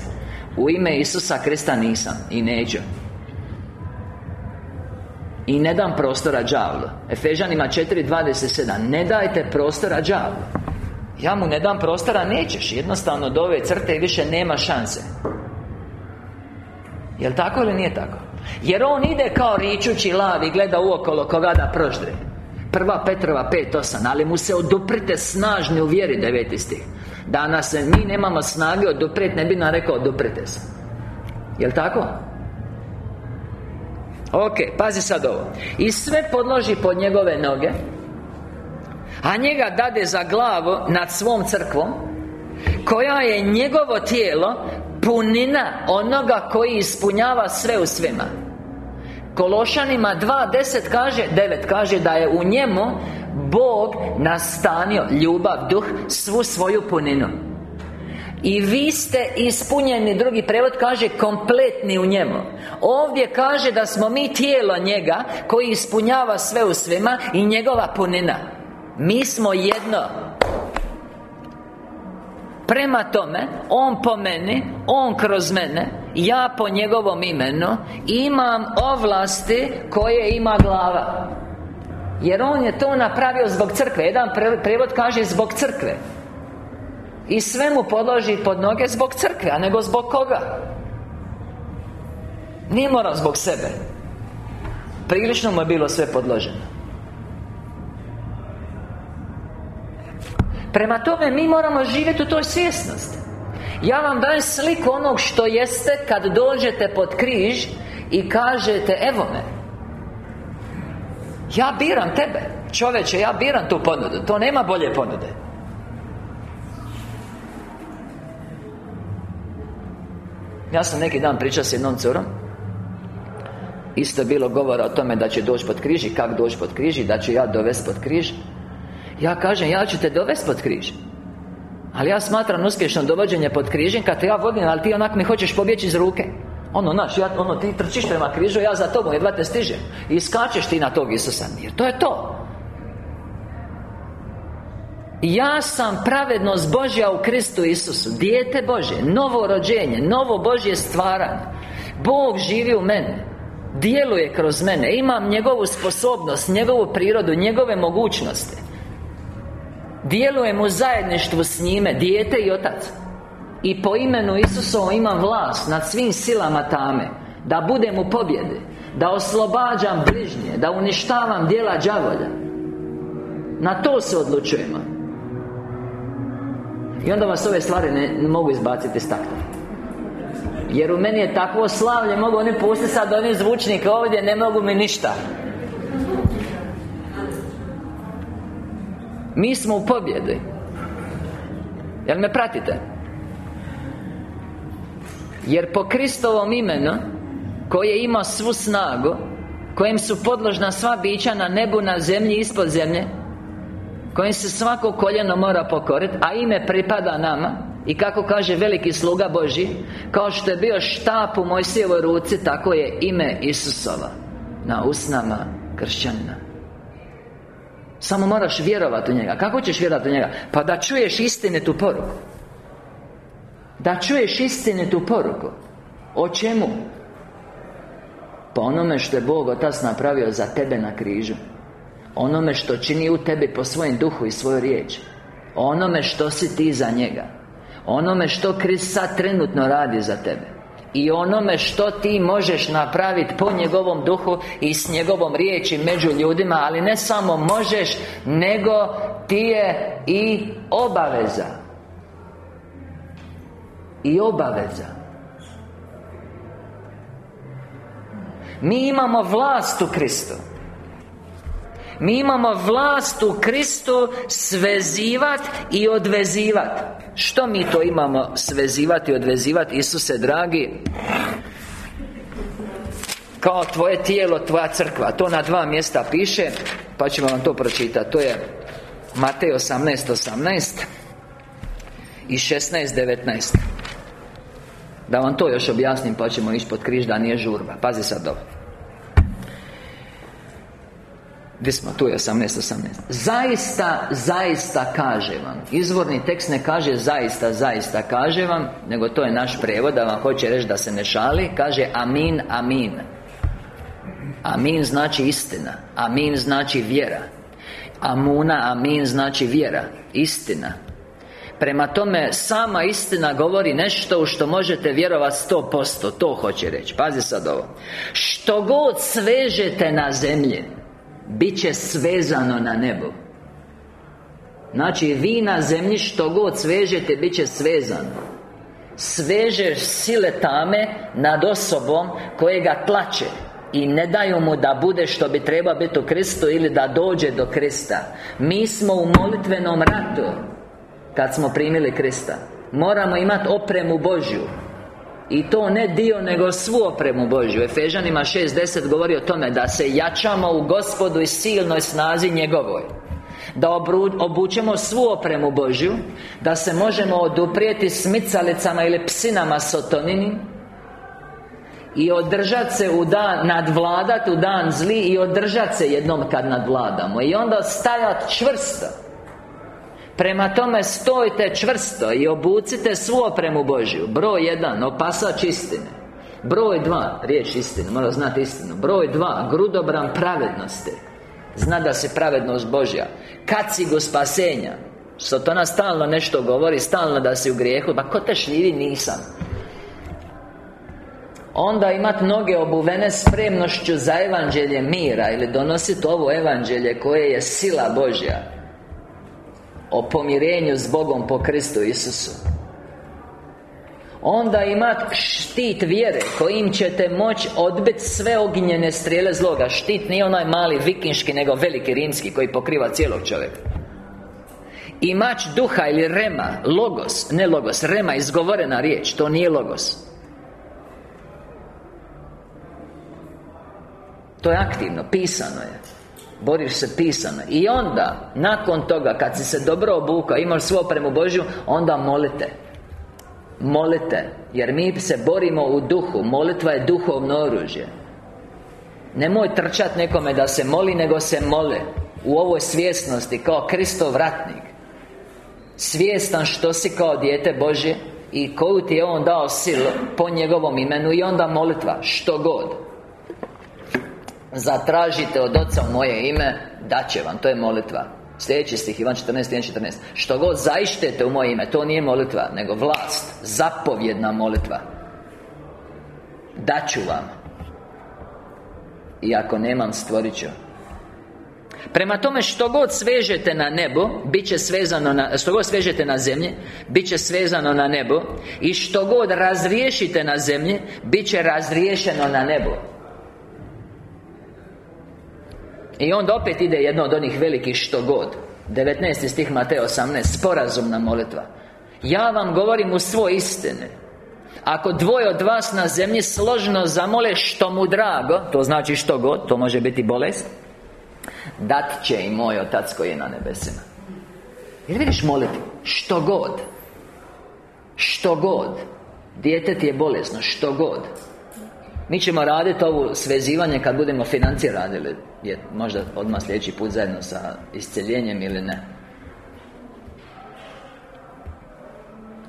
U ime Isusa Krista nisam I neću. I ne dam prostora đavlu. Efežanima 4.27 Ne dajte prostora đavlu. Ja mu ne dam prostora, nećeš. Jednostavno do ove crte više nema šanse Jel tako ili nije tako? Jer on ide kao ričući lav i gleda uokolo koga da proždre Prva Petrova 5.8 Ali mu se oduprite snažni u vjeri deveti stih Danas se mi nemamo snage oduprijeti Ne bi nam rekao oduprite se Jel tako? Ok, pazi sad ovo I sve podloži pod njegove noge A njega dade za glavu nad svom crkvom Koja je njegovo tijelo Punina onoga koji ispunjava sve u svima. Kološanima 2.10 kaže 9 kaže da je u njemu Bog nastanio ljubav, duh, svu svoju puninu. I vi ste ispunjeni, drugi prevod kaže kompletni u njemu. Ovdje kaže da smo mi tijelo njega Koji ispunjava sve u svima I njegova punina. Mi smo jedno Prema tome, On po meni On kroz mene Ja po njegovom imenu Imam ovlasti koje ima glava. Jer On je to napravio zbog crkve. Jedan prevod kaže zbog crkve. I sve mu podloži pod noge zbog crkve A nego zbog koga? Nije morao zbog sebe. Prilično mu je bilo sve podloženo Prema tome, mi moramo živjeti u toj svjesnosti. Ja vam dajem sliku onog što jeste Kad dođete pod križ I kažete, evo me Ja biram tebe Čovječe, ja biram tu ponudu To nema bolje ponude. Ja sam neki dan pričao s jednom curom. Isto je bilo govora o tome da će doći pod križ i kako doći pod križ I da ću ja dovesti pod križ ja kažem, ja ću te dovesti pod križ. Ali ja smatram uspješno dovođenje pod križem Kad te ja vodim, ali ti onak mi hoćeš pobjeći iz ruke. Ono, znaš, ja, ono, ti trčiš prema križu Ja za tobom, jedva te stižem. I skačeš ti na tog Isusa. Jer to je to. Ja sam pravednost Božja u Kristu Isusu. Dijete Božje, novo rođenje Novo Božje stvaranje. Bog živi u meni Djeluje kroz mene. Imam njegovu sposobnost Njegovu prirodu Njegove mogućnosti Djelujem u zajedništvu s njime Dijete i otac. I po imenu Isusovom imam vlast Nad svim silama tame Da budem u pobjedi Da oslobađam bližnje Da uništavam djela đavolja. Na to se odlučujemo I onda vas ove stvari ne, mogu izbaciti iz takta. Jer u meni je takvo slavlje Mogu oni pustiti sad oni zvučnik ovdje Ne mogu mi ništa Mi smo u pobjedi Jel me pratite? Jer po Kristovom imenu Koje ima svu snagu Kojem su podložna sva bića na nebu, na zemlji, ispod zemlje Kojem se svako koljeno mora pokoriti A ime pripada nama I kako kaže veliki sluga Boži Kao što je bio štap u Mojsijevoj ruci Tako je ime Isusova Na usnama kršćanina samo moraš vjerovati u njega. Kako ćeš vjerovati u njega? Pa da čuješ istinitu poruku. Da čuješ istinitu poruku. O čemu? Po onome što je Bog Otac napravio za tebe na križu. Onome što čini u tebi po svojem duhu i svojoj riječi Onome što si ti za njega. Onome što Krist sad trenutno radi za tebe i onome što ti možeš napraviti po njegovom duhu i s njegovom riječi među ljudima ali ne samo možeš nego ti je i obaveza. I obaveza. Mi imamo vlast u Kristu mi imamo vlast u Kristu svezivat i odvezivat. Što mi to imamo svezivati i odvezivati Isuse dragi? Kao tvoje tijelo, tvoja crkva. To na dva mjesta piše Pa ćemo vam to pročitati To je Matej 18, 18 I 16, 19 Da vam to još objasnim Pa ćemo ići pod križ da nije žurba. Pazi sad dobro gdje smo? Tu je 18.18 Zaista, zaista kaže vam. Izvorni tekst ne kaže zaista, zaista kaže vam Nego to je naš prijevod Da vam hoće reći da se ne šali Kaže amin, amin. Amin znači istina Amin znači vjera. Amuna, amin znači vjera Istina. Prema tome, sama istina govori nešto u što možete vjerovati sto posto To hoće reći. Pazi sad ovo. Što god svežete na zemlji bit će svezano na nebo. Znači, vi na zemlji što god svežete, bit će svezano. Svežeš sile tame nad osobom kojega tlače I ne daju mu da bude što bi treba biti u Kristu Ili da dođe do Krista. Mi smo u molitvenom ratu Kad smo primili Krista. Moramo imati opremu Božju i to ne dio, nego svu opremu Božju. Efežanima 6.10 govori o tome Da se jačamo u Gospodu i silnoj snazi njegovoj. Da obučemo svu opremu Božju Da se možemo oduprijeti smicalicama ili psinama sotonini I održat se u dan, nadvladat u dan zli I održat se jednom kad nadvladamo. I onda stajat čvrsto Prema tome stojite čvrsto I obucite svu opremu Božju. Broj jedan, opasač istine. Broj dva, riječ istine, mora znati istinu. Broj dva, grudobran pravednosti. Zna da se pravednost Božja. Kacigu spasenja. Sotona stalno nešto govori Stalno da si u grijehu. Pa ko te šljivi nisam. Onda imat noge obuvene spremnošću za evanđelje mira Ili donositi ovo evanđelje koje je sila Božja O pomirenju s Bogom po Kristu Isusu. Onda imat štit vjere Kojim ćete moći odbiti sve ognjene strijele zloga. Štit nije onaj mali vikinški Nego veliki rimski koji pokriva cijelog čovjeka. I mač duha ili rema Logos, ne logos, rema izgovorena riječ To nije logos. To je aktivno, pisano je Boriš se pisano. I onda, nakon toga, kad si se dobro obukao Imaš svu opremu Božju Onda molite. Molite Jer mi se borimo u duhu. Molitva je duhovno oružje. Nemoj trčat nekome da se moli Nego se mole. U ovoj svjesnosti Kao Kristov vratnik Svjestan što si kao dijete Božje I koju ti je On dao silu Po njegovom imenu I onda molitva Što god Zatražite od Oca u moje ime Daće vam, to je molitva. Sljedeći stih, Ivan 14, 14 Što god zaištete u moje ime To nije molitva, nego vlast Zapovjedna molitva. Daću vam. I ako nemam, stvorit ću. Prema tome što god svežete na nebo bit će svezano na Što god svežete na zemlji bit će svezano na nebo. I što god razriješite na zemlji bit će razriješeno na nebo I onda opet ide jedno od onih velikih što god. 19. stih Mateo 18 Sporazumna molitva. Ja vam govorim u svoj istine Ako dvoje od vas na zemlji složno zamole što mu drago To znači što god, to može biti bolest Dat će i moj Otac koji je na nebesima. Jer vidiš molitvu? Što god. Što god. Dijete ti je bolesno, što god mi ćemo raditi ovo svezivanje kad budemo financije radili. Je Možda odmah sljedeći put zajedno sa isceljenjem ili ne.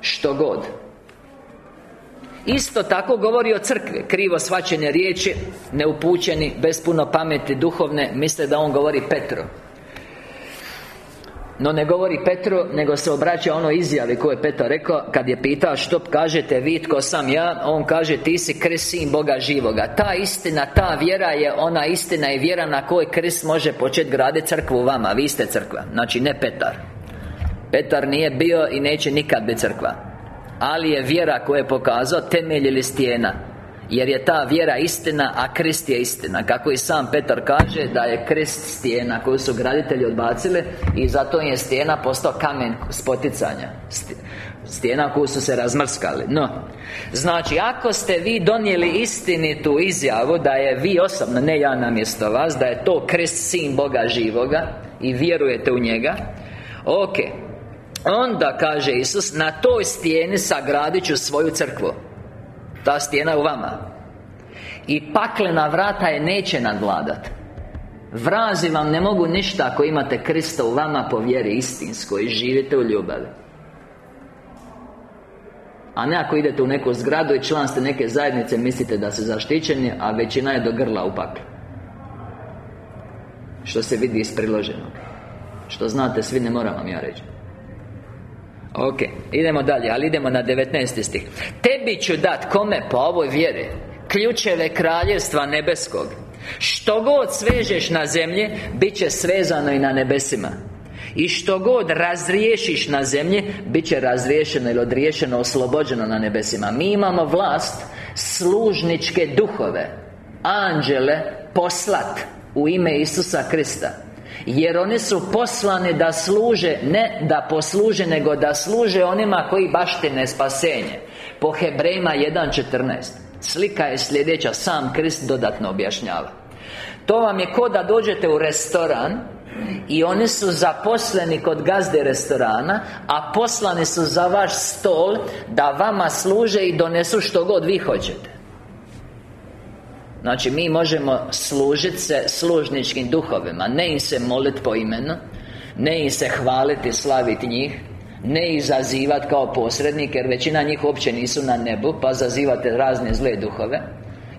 Što god. Isto tako govori o crkvi. Krivo svačene riječi Neupućeni, bez puno pameti duhovne Misle da on govori Petru no ne govori Petru, nego se obraća ono izjavi koje je Petar rekao Kad je pitao što kažete vi tko sam ja? On kaže ti si krist sin Boga živoga. Ta istina, ta vjera je ona istina i vjera na kojoj krist može početi graditi crkvu vama. Vi ste crkva, znači ne Petar. Petar nije bio i neće nikad biti crkva. Ali je vjera koju je pokazao temelj ili stijena jer je ta vjera istina, a krist je istina. Kako i sam Petar kaže Da je krist stijena koju su graditelji odbacili I zato je stijena postao kamen spoticanja. Stijena koju su se razmrskali. No Znači, ako ste vi donijeli istinitu izjavu Da je vi osobno, ne ja namjesto vas Da je to krist sin Boga živoga I vjerujete u njega Ok. Onda kaže Isus Na toj stijeni sagradit ću svoju crkvu ta stijena u vama. I paklena vrata je neće nadvladat. Vrazi vam ne mogu ništa ako imate Krista u vama po vjeri istinskoj I živite u ljubavi. A ne ako idete u neku zgradu i član ste neke zajednice Mislite da ste zaštićeni A većina je do grla u paklu Što se vidi iz priloženog. Što znate, svi ne moram vam ja reći Ok, idemo dalje, ali idemo na 19. stih. Tebi ću dat, kome? Po ovoj vjeri. Ključeve kraljevstva nebeskog. Što god svežeš na zemlji Bit će svezano i na nebesima. I što god razriješiš na zemlji Bit će razriješeno ili odriješeno Oslobođeno na nebesima. Mi imamo vlast Služničke duhove Anđele Poslat U ime Isusa Krista jer oni su poslani da služe Ne da posluže, nego da služe onima koji baštine spasenje. Po Hebrejima 1.14 Slika je sljedeća, sam Krist dodatno objašnjava. To vam je ko da dođete u restoran i oni su zaposleni kod gazde restorana A poslani su za vaš stol Da vama služe i donesu što god vi hoćete Znači, mi možemo služiti se služničkim duhovima Ne im se moliti po imenu Ne im se hvaliti, slaviti njih ne izazivati kao posrednik Jer većina njih uopće nisu na nebu Pa zazivate razne zle duhove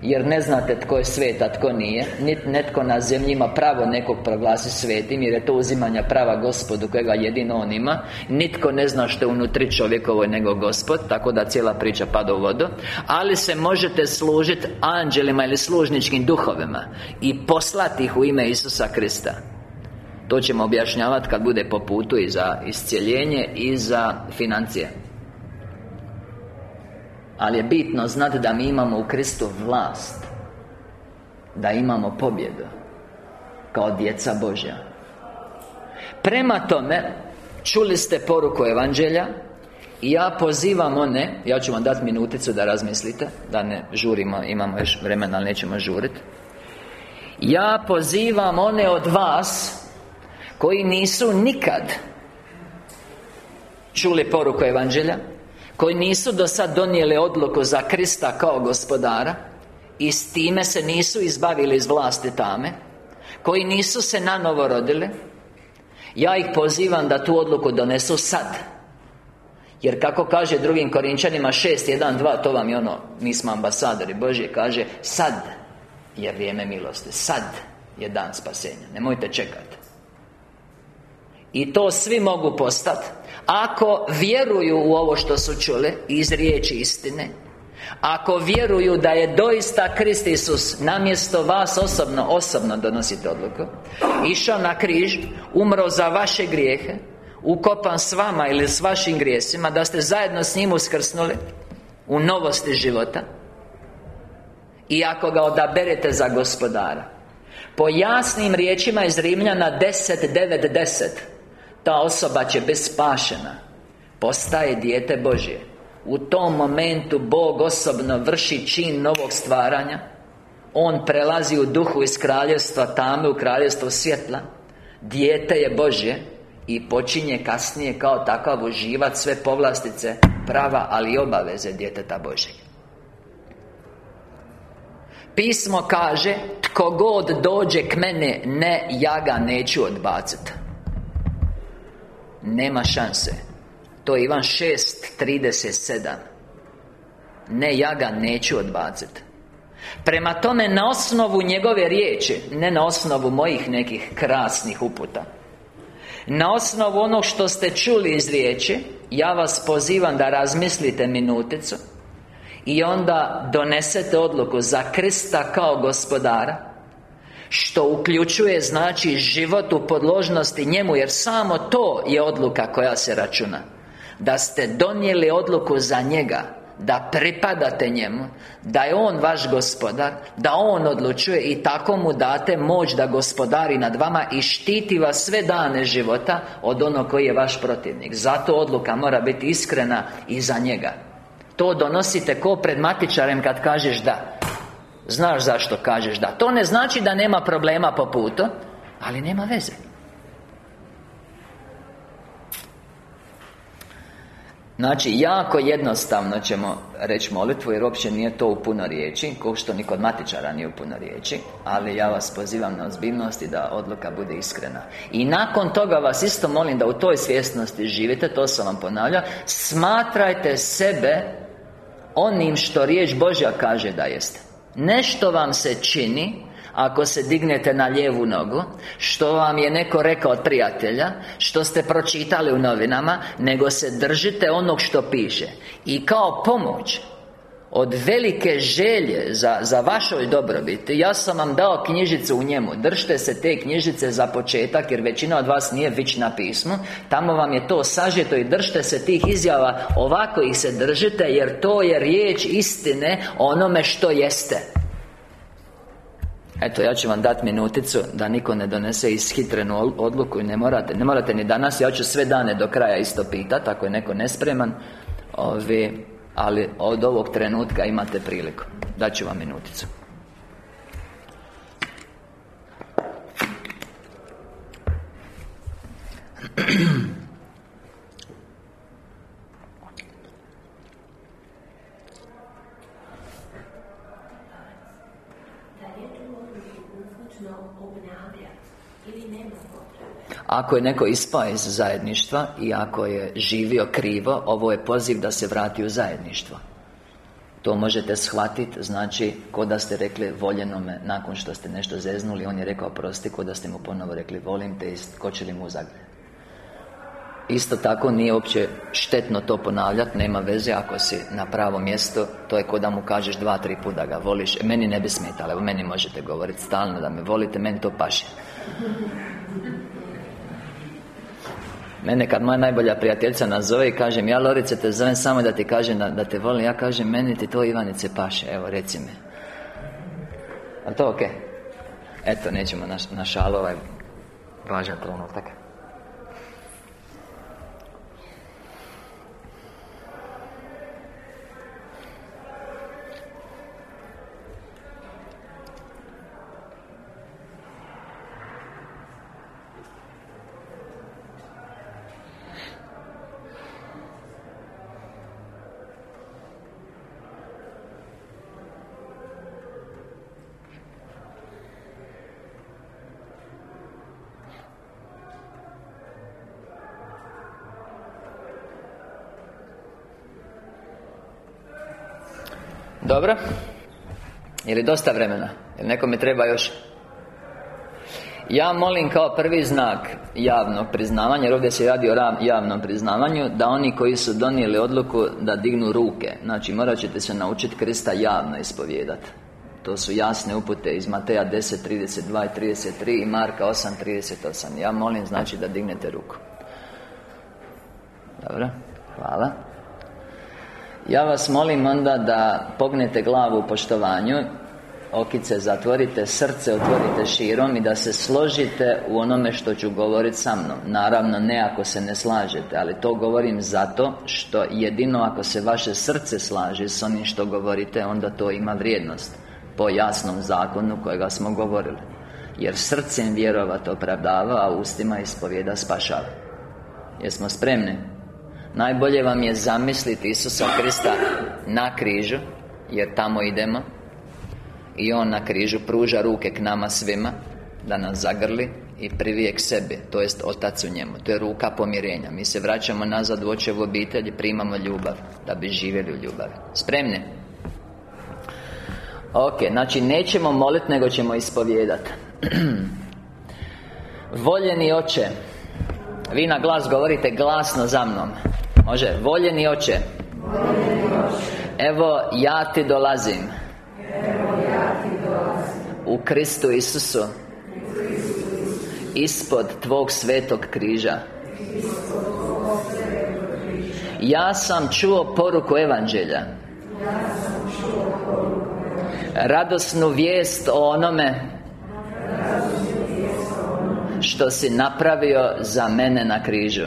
jer ne znate tko je svet, a tko nije. Niti netko na zemlji ima pravo nekog proglasi svetim Jer je to uzimanja prava gospodu kojega jedino on ima. Nitko ne zna što je unutri čovjekovoj nego gospod Tako da cijela priča pada u vodu. Ali se možete služiti anđelima ili služničkim duhovima I poslati ih u ime Isusa Krista. To ćemo objašnjavati kad bude po putu i za iscijeljenje i za financije ali je bitno znati da mi imamo u Kristu vlast Da imamo pobjedu Kao djeca Božja. Prema tome Čuli ste poruku Evanđelja I ja pozivam one Ja ću vam dati minuticu da razmislite Da ne žurimo, imamo još vremena, ali nećemo žuriti Ja pozivam one od vas Koji nisu nikad Čuli poruku Evanđelja koji nisu do sad donijeli odluku za Krista kao gospodara I s time se nisu izbavili iz vlasti tame Koji nisu se nanovo rodili Ja ih pozivam da tu odluku donesu sad. Jer kako kaže drugim Korinčanima 6.1.2 To vam je ono, mi smo ambasadori Božje Kaže, sad je vrijeme milosti Sad je dan spasenja Nemojte čekati I to svi mogu postati ako vjeruju u ovo što su čuli Iz riječi istine Ako vjeruju da je doista Krist Isus Namjesto vas osobno Osobno donosite odluku Išao na križ Umro za vaše grijehe Ukopan s vama ili s vašim grijesima Da ste zajedno s njim uskrsnuli U novosti života I ako ga odaberete za gospodara Po jasnim riječima iz Rimljana 10, 9, 10 ta osoba će bez spašena. Postaje dijete Božje. U tom momentu Bog osobno vrši čin novog stvaranja. On prelazi u duhu iz kraljevstva tame u kraljevstvo svjetla. Dijete je Božje I počinje kasnije kao takav uživat sve povlastice Prava, ali i obaveze djeteta Božjeg. Pismo kaže Tko god dođe k mene Ne, ja ga neću odbaciti nema šanse. To je Ivan 6.37 Ne, ja ga neću odbaciti Prema tome, na osnovu njegove riječi Ne na osnovu mojih nekih krasnih uputa Na osnovu onog što ste čuli iz riječi Ja vas pozivam da razmislite minuticu I onda donesete odluku za Krista kao gospodara što uključuje znači život u podložnosti njemu Jer samo to je odluka koja se računa. Da ste donijeli odluku za njega Da pripadate njemu Da je On vaš gospodar Da On odlučuje i tako mu date moć da gospodari nad vama I štiti vas sve dane života Od onog koji je vaš protivnik. Zato odluka mora biti iskrena i za njega. To donosite ko pred matičarem kad kažeš da Znaš zašto kažeš da? To ne znači da nema problema po putu Ali nema veze. Znači, jako jednostavno ćemo reći molitvu Jer uopće nije to u puno riječi Kao što ni kod matičara nije u puno riječi Ali ja vas pozivam na ozbiljnosti Da odluka bude iskrena. I nakon toga vas isto molim da u toj svjesnosti živite To sam vam ponavljao Smatrajte sebe Onim što riječ Božja kaže da jeste Nešto vam se čini Ako se dignete na lijevu nogu Što vam je neko rekao od prijatelja Što ste pročitali u novinama Nego se držite onog što piše. I kao pomoć od velike želje za, za vašoj dobrobiti Ja sam vam dao knjižicu u njemu. Držite se te knjižice za početak Jer većina od vas nije vić na pismu. Tamo vam je to sažeto I držite se tih izjava. Ovako ih se držite Jer to je riječ istine Onome što jeste. Eto, ja ću vam dati minuticu Da niko ne donese ishitrenu odluku I ne morate, ne morate ni danas. Ja ću sve dane do kraja isto pitati Ako je neko nespreman. Ovi, ali od ovog trenutka imate priliku. Daću vam minuticu [clears throat] Ako je neko ispao iz zajedništva I ako je živio krivo Ovo je poziv da se vrati u zajedništvo. To možete shvatiti, znači, ko da ste rekli voljenome nakon što ste nešto zeznuli On je rekao prosti, ko da ste mu ponovo rekli volim te i skočili mu u Isto tako nije uopće štetno to ponavljati, nema veze ako si na pravo mjesto To je ko da mu kažeš dva, tri puta da ga voliš. E, Meni ne bi smetalo, meni možete govoriti stalno da me volite, meni to paše Mene kad moja najbolja prijateljica nazove i kažem Ja Lorice te zovem samo da ti kažem da, da te volim. Ja kažem meni ti to Ivanice paše Evo reci mi. A to ok Eto nećemo na, na šalu ovaj Važan trenutak Dobro? Je li dosta vremena? Jel nekome treba još? Ja molim kao prvi znak javnog priznavanja Jer ovdje se radi o javnom priznavanju Da oni koji su donijeli odluku Da dignu ruke Znači morat ćete se naučiti Krista javno ispovijedati To su jasne upute iz Mateja 10, 32 i 33 I Marka 8, 38 Ja molim znači da dignete ruku Dobro, hvala ja vas molim onda da pognete glavu u poštovanju Okice zatvorite, srce otvorite širom I da se složite u onome što ću govoriti sa mnom. Naravno ne ako se ne slažete Ali to govorim zato što jedino ako se vaše srce slaže s onim što govorite Onda to ima vrijednost Po jasnom zakonu kojega smo govorili. Jer srcem vjerovat opravdava, a ustima ispovjeda spašava. Jesmo spremni? Najbolje vam je zamisliti Isusa Krista na križu Jer tamo idemo. I On na križu pruža ruke k nama svima Da nas zagrli i privije k sebi To jest Otac u njemu. To je ruka pomirenja. Mi se vraćamo nazad u očevu obitelj primamo ljubav Da bi živjeli u ljubavi. Spremni? Ok, znači nećemo moliti nego ćemo ispovijedati [clears throat] Voljeni oče Vi na glas govorite glasno za mnom Može, voljeni oče. Evo ja ti dolazim. U Kristu Isusu. Ispod Tvog svetog križa. Ja sam čuo poruku Evanđelja. Radosnu vijest o onome Što si napravio za mene na križu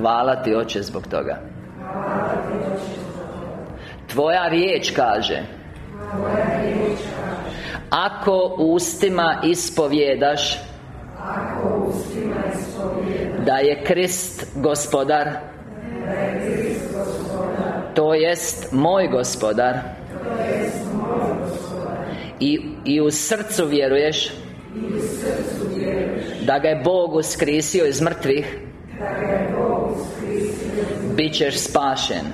Hvala ti oče zbog toga. Tvoja riječ kaže Ako ustima ispovjedaš Da je Krist gospodar To jest moj gospodar I, i u srcu vjeruješ Da ga je Bog uskrisio iz mrtvih Bićeš spašen.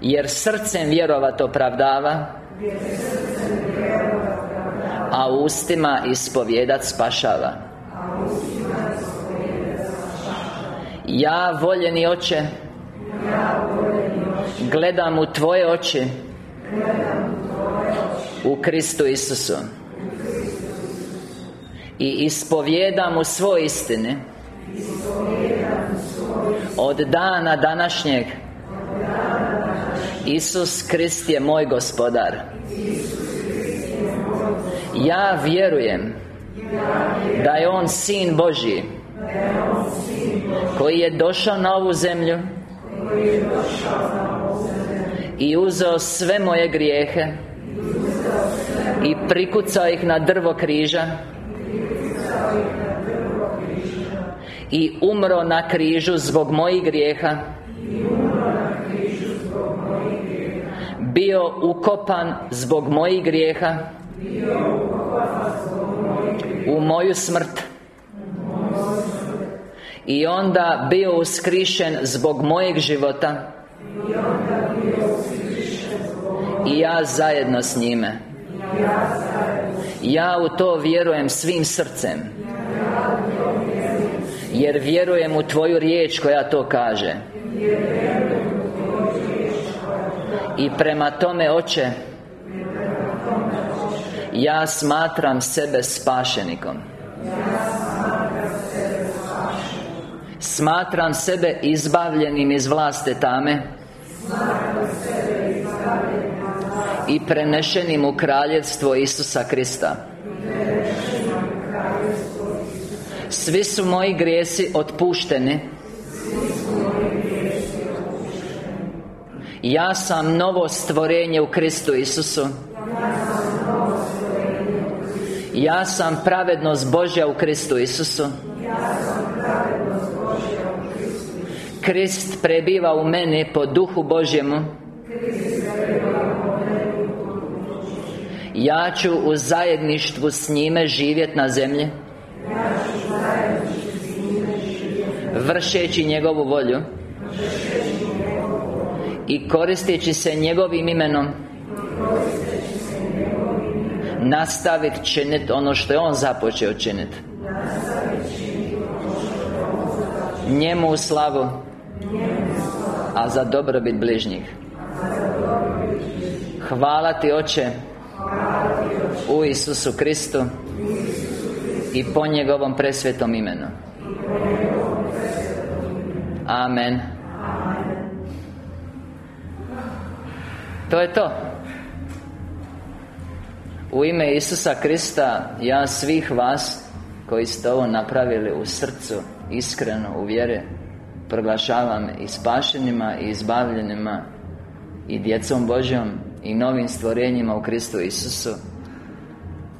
Jer srcem vjerovat opravdava. A ustima ispovjedat spašava. Ja voljeni oče Gledam u Tvoje oči. U Kristu Isusu. I ispovjedam u svoj istini od dana današnjeg. Isus Krist je moj gospodar. Ja vjerujem Da je On Sin Božji Koji je došao na ovu zemlju I uzeo sve moje grijehe I prikucao ih na drvo križa i umro na križu zbog mojih grijeha. Bio ukopan zbog mojih grijeha. U moju smrt. I onda bio uskrišen zbog mojeg života. I ja zajedno s njime. Ja u to vjerujem svim srcem Jer vjerujem u Tvoju riječ koja to kaže. I prema tome, Oče Ja smatram sebe spašenikom. Smatram sebe izbavljenim iz vlaste tame I prenešenim u kraljevstvo Isusa Krista Svi su moji grijesi otpušteni. Ja sam novo stvorenje u Kristu Isusu. Ja sam pravednost Božja u Kristu Isusu. Krist prebiva u meni po duhu Božjemu. Ja ću u zajedništvu s njime živjeti na zemlji Vršeći njegovu volju I koristeći se njegovim imenom Nastaviti činiti ono što je On započeo činiti Njemu u slavu A za dobrobit bližnjih. Hvala Ti Oče U Isusu Kristu I po njegovom presvetom imenu. Amen. To je to. U ime Isusa Krista Ja svih vas Koji ste ovo napravili u srcu Iskreno, u vjere Proglašavam i spašenima I izbavljenima I djecom Božjom I novim stvorenjima u Kristu Isusu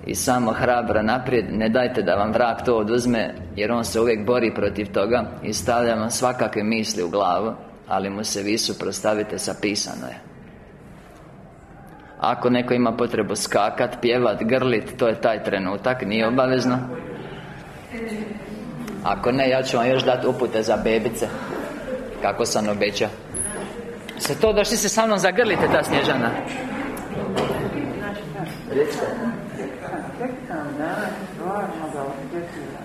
i samo hrabra naprijed Ne dajte da vam vrak to oduzme Jer on se uvijek bori protiv toga I stavlja vam svakakve misli u glavu Ali mu se vi suprostavite sa pisano je. Ako neko ima potrebu skakat, pjevat, grlit To je taj trenutak, nije obavezno. Ako ne, ja ću vam još dati upute za bebice Kako sam obećao. Se to došli se sa mnom zagrlite ta snježana Recite. Sam danas stvarno ga osjetila.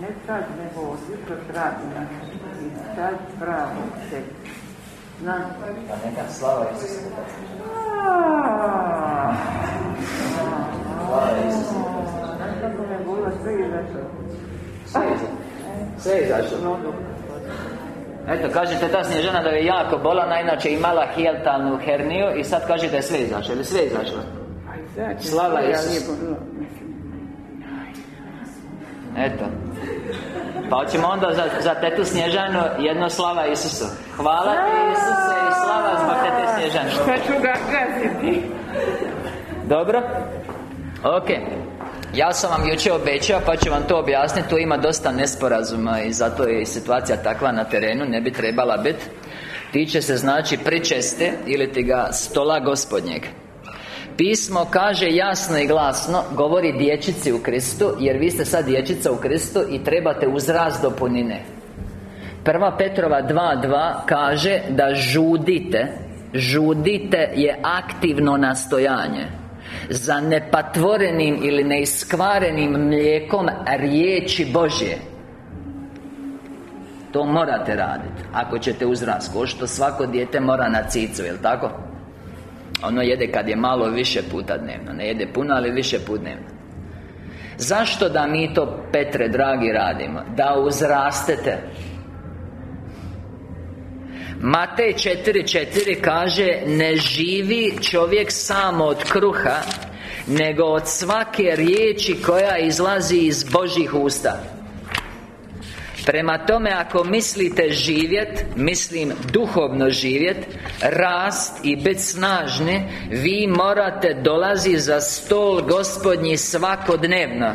Ne sad, nego od jutro travnja I sad pravo se Znam. Pa neka slava Isusu Slava Isusu kako me bilo sve izašlo. Sve izašlo. Sve izašlo. Eto, kažete ta snježana da je jako bolana Inače imala hijaltalnu herniju I sad kažete da je sve izašlo Ili sve izašlo Slava Isusu Eto. Pa hoćemo onda za, za tetu Snježanu jedno slava Isusu. Hvala ti Isuse i slava zbog tete Snježane. Šta ću ga gaziti? Dobro? Ok. Ja sam vam jučer obećao, pa ću vam to objasniti. Tu ima dosta nesporazuma i zato je situacija takva na terenu Ne bi trebala biti Tiče se znači pričeste ili ti ga stola gospodnjeg Pismo kaže jasno i glasno Govori dječici u Kristu Jer vi ste sad dječica u Kristu I trebate uzrast do punine. Prva Petrova 2.2 kaže da žudite Žudite je aktivno nastojanje. Za nepatvorenim ili neiskvarenim mlijekom riječi Božje. To morate raditi Ako ćete uzrast Ko što svako dijete mora na cicu, jel tako? Ono jede kad je malo više puta dnevno. Ne jede puno, ali više puta dnevno. Zašto da mi to, Petre, dragi, radimo? Da uzrastete. Matej 4.4 kaže Ne živi čovjek samo od kruha Nego od svake riječi koja izlazi iz Božih usta Prema tome, ako mislite živjet Mislim duhovno živjet Rast i biti snažni Vi morate dolazi za stol gospodnji svakodnevno.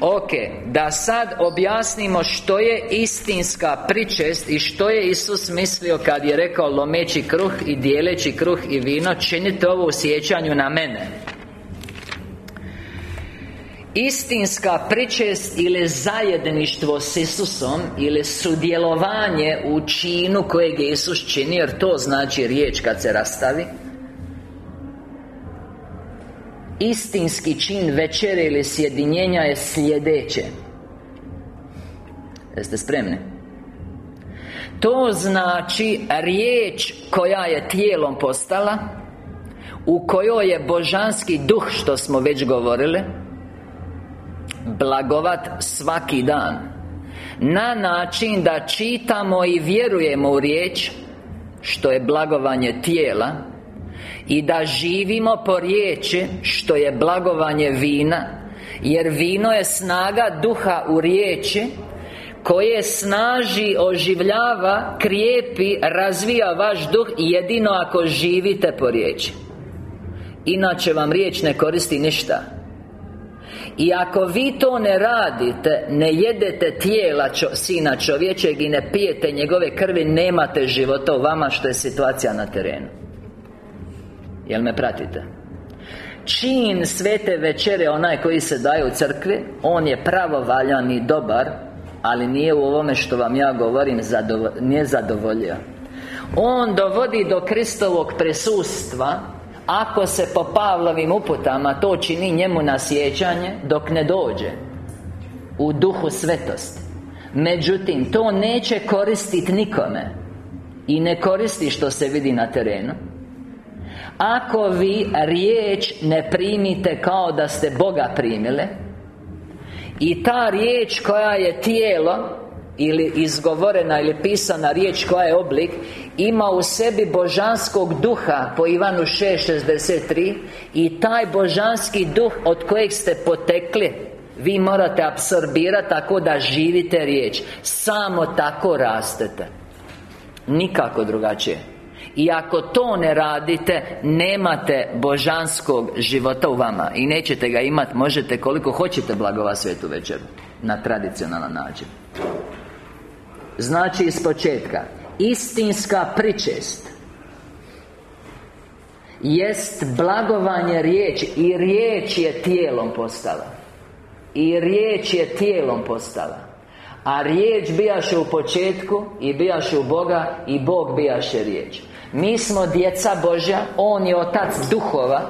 Ok, da sad objasnimo što je istinska pričest I što je Isus mislio kad je rekao lomeći kruh i dijeleći kruh i vino Činite ovo u sjećanju na mene Istinska pričest ili zajedništvo s Isusom Ili sudjelovanje u činu kojeg je Isus čini Jer to znači riječ kad se rastavi Istinski čin večere ili sjedinjenja je sljedeće Jeste spremni? To znači riječ koja je tijelom postala U kojoj je božanski duh što smo već govorili Blagovat svaki dan. Na način da čitamo i vjerujemo u riječ Što je blagovanje tijela I da živimo po riječi Što je blagovanje vina Jer vino je snaga duha u riječi koje snaži, oživljava, krijepi, razvija vaš duh jedino ako živite po riječi. Inače vam riječ ne koristi ništa i ako vi to ne radite Ne jedete tijela čo, Sina čovječeg I ne pijete njegove krvi Nemate života. U vama Što je situacija na terenu. Jel me pratite? Čin svete večere Onaj koji se daje u crkvi On je pravovaljan i dobar Ali nije u ovome što vam ja govorim Nije zadovoljio. On dovodi do Kristovog presustva ako se po Pavlovim uputama to čini njemu na sjećanje Dok ne dođe U duhu svetosti. Međutim, to neće koristiti nikome I ne koristi što se vidi na terenu. Ako vi riječ ne primite kao da ste Boga primile I ta riječ koja je tijelo ili izgovorena ili pisana riječ koja je oblik Ima u sebi božanskog duha po Ivanu 6.63 I taj božanski duh od kojeg ste potekli Vi morate apsorbirati tako da živite riječ. Samo tako rastete. Nikako drugačije. I ako to ne radite Nemate božanskog života u vama I nećete ga imati Možete koliko hoćete blagova svetu večeru Na tradicionalan način. Znači iz početka Istinska pričest. Jest blagovanje riječi I riječ je tijelom postala. I riječ je tijelom postala. A riječ bijaše u početku I bijaše u Boga I Bog bijaše riječ. Mi smo djeca Božja On je Otac duhova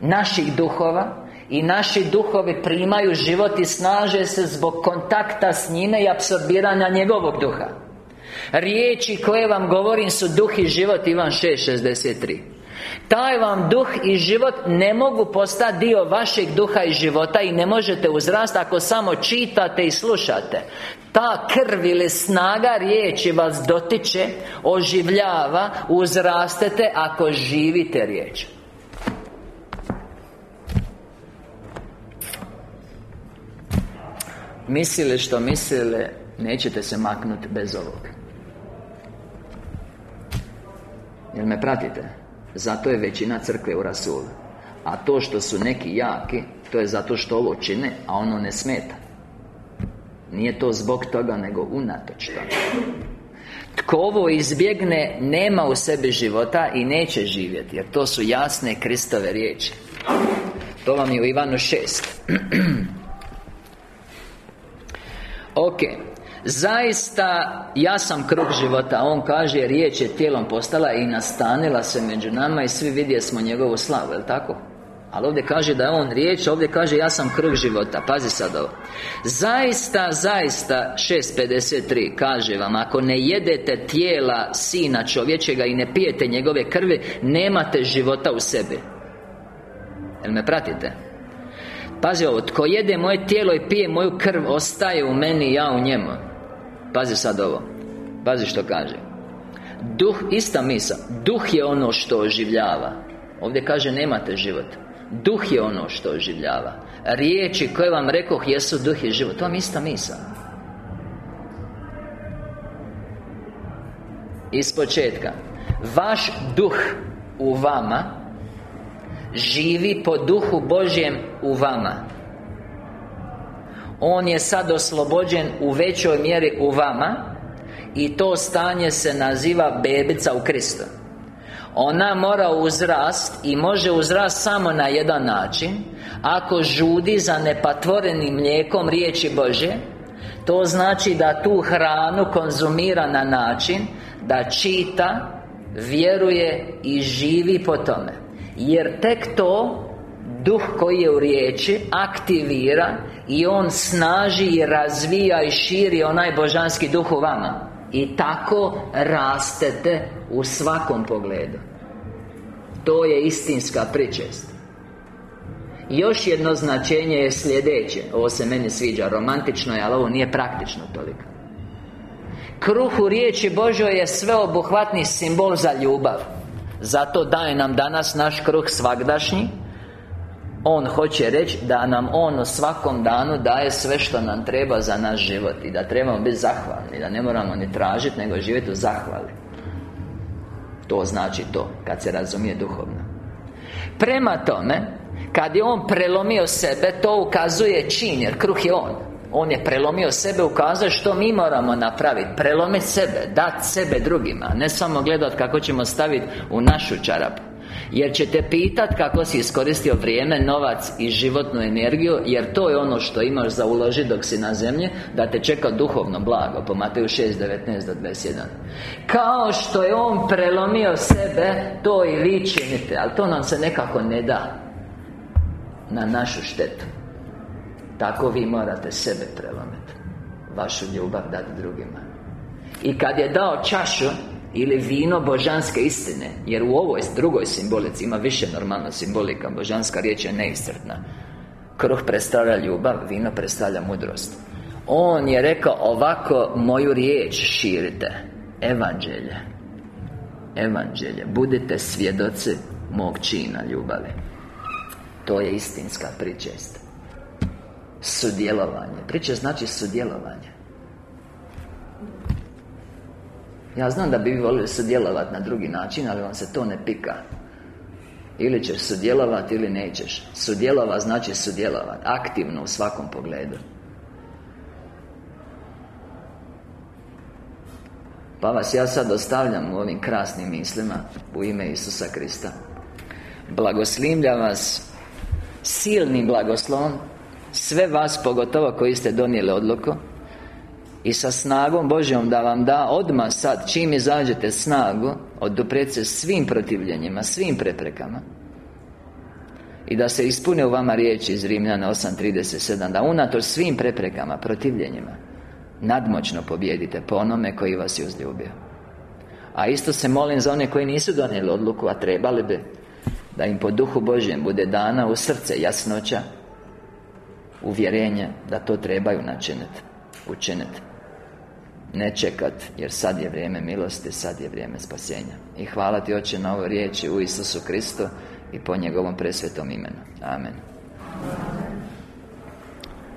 Naših duhova i naši duhovi primaju život i snaže se zbog kontakta s njime i apsorbiranja njegovog duha Riječi koje vam govorim su duh i život Ivan 6.63 Taj vam duh i život ne mogu postati dio vašeg duha i života I ne možete uzrasti ako samo čitate i slušate. Ta krv ili snaga riječi vas dotiče Oživljava Uzrastete ako živite riječ. Mislili što mislili Nećete se maknuti bez ovog Jel me pratite? Zato je većina crkve u rasulu A to što su neki jaki To je zato što ovo čine A ono ne smeta. Nije to zbog toga, nego unatoč toga. Tko ovo izbjegne, nema u sebi života I neće živjeti Jer to su jasne Kristove riječi. To vam je u Ivanu 6 [clears throat] Ok Zaista, ja sam krug života. On kaže, riječ je tijelom postala I nastanila se među nama I svi vidje smo njegovu slavu, jel' tako? Ali ovdje kaže da je On riječ Ovdje kaže ja sam krug života. Pazi sad ovo. Zaista, zaista 6.53 Kaže vam Ako ne jedete tijela Sina čovječega I ne pijete njegove krvi Nemate života u sebi. Jel me pratite? Pazi ovo, tko jede moje tijelo i pije moju krv Ostaje u meni ja u njemu Pazi sad ovo. Pazi što kaže. Duh, ista misa Duh je ono što oživljava. Ovdje kaže nemate život. Duh je ono što oživljava. Riječi koje vam rekoh jesu duh i život. To vam ista misa Iz početka. Vaš duh u vama Živi po duhu Božjem u vama On je sad oslobođen u većoj mjeri u vama I to stanje se naziva bebica u Kristu. Ona mora uzrast I može uzrast samo na jedan način. Ako žudi za nepatvorenim mlijekom riječi Bože To znači da tu hranu konzumira na način Da čita Vjeruje i živi po tome. Jer tek to Duh koji je u riječi Aktivira I on snaži i razvija i širi onaj božanski duh u vama. I tako rastete u svakom pogledu. To je istinska pričest. Još jedno značenje je sljedeće. Ovo se meni sviđa, romantično je, ali ovo nije praktično toliko. Kruh u riječi Božoj je sveobuhvatni simbol za ljubav. Zato daje nam danas naš kruh svagdašnji on hoće reći da nam On u svakom danu daje sve što nam treba za naš život I da trebamo biti zahvalni Da ne moramo ni tražiti, nego živjeti u zahvali. To znači to, kad se razumije duhovno. Prema tome Kad je On prelomio sebe To ukazuje čin, jer kruh je On. On je prelomio sebe, ukazuje što mi moramo napraviti Prelomiti sebe, dati sebe drugima Ne samo gledati kako ćemo staviti u našu čarapu jer ćete pitat kako si iskoristio vrijeme, novac i životnu energiju Jer to je ono što imaš za uložiti dok si na zemlji Da te čeka duhovno blago Po Mateju 6, 19 do 21 Kao što je On prelomio sebe To i vi činite Ali to nam se nekako ne da Na našu štetu. Tako vi morate sebe prelomiti Vašu ljubav dati drugima. I kad je dao čašu ili vino božanske istine Jer u ovoj drugoj simbolici ima više normalna simbolika Božanska riječ je neiscrpna. Kruh predstavlja ljubav, vino predstavlja mudrost. On je rekao ovako moju riječ širite. Evanđelje. Evanđelje. Budite svjedoci mog čina ljubavi. To je istinska pričest. Sudjelovanje. Priče znači sudjelovanje Ja znam da bi vi volili sudjelovati na drugi način, ali vam se to ne pika. Ili ćeš sudjelovati ili nećeš. Sudjelova znači sudjelovati Aktivno u svakom pogledu. Pa vas ja sad ostavljam u ovim krasnim mislima U ime Isusa Krista. Blagoslimlja vas Silnim blagoslovom Sve vas pogotovo koji ste donijeli odluku i sa snagom Božjom da vam da odmah sad Čim izađete snagu Oduprijeti se svim protivljenjima Svim preprekama. I da se ispune u vama riječi iz Rimljana 8.37 Da unatoč svim preprekama, protivljenjima Nadmoćno pobjedite po onome koji vas je uzljubio. A isto se molim za one koji nisu donijeli odluku A trebali bi Da im po duhu Božjem bude dana u srce jasnoća Uvjerenje da to trebaju načiniti Učiniti ne čekat Jer sad je vrijeme milosti, sad je vrijeme spasenja. I hvala Ti Oče na ovoj riječi u Isusu Kristu I po njegovom presvetom imenu. Amen.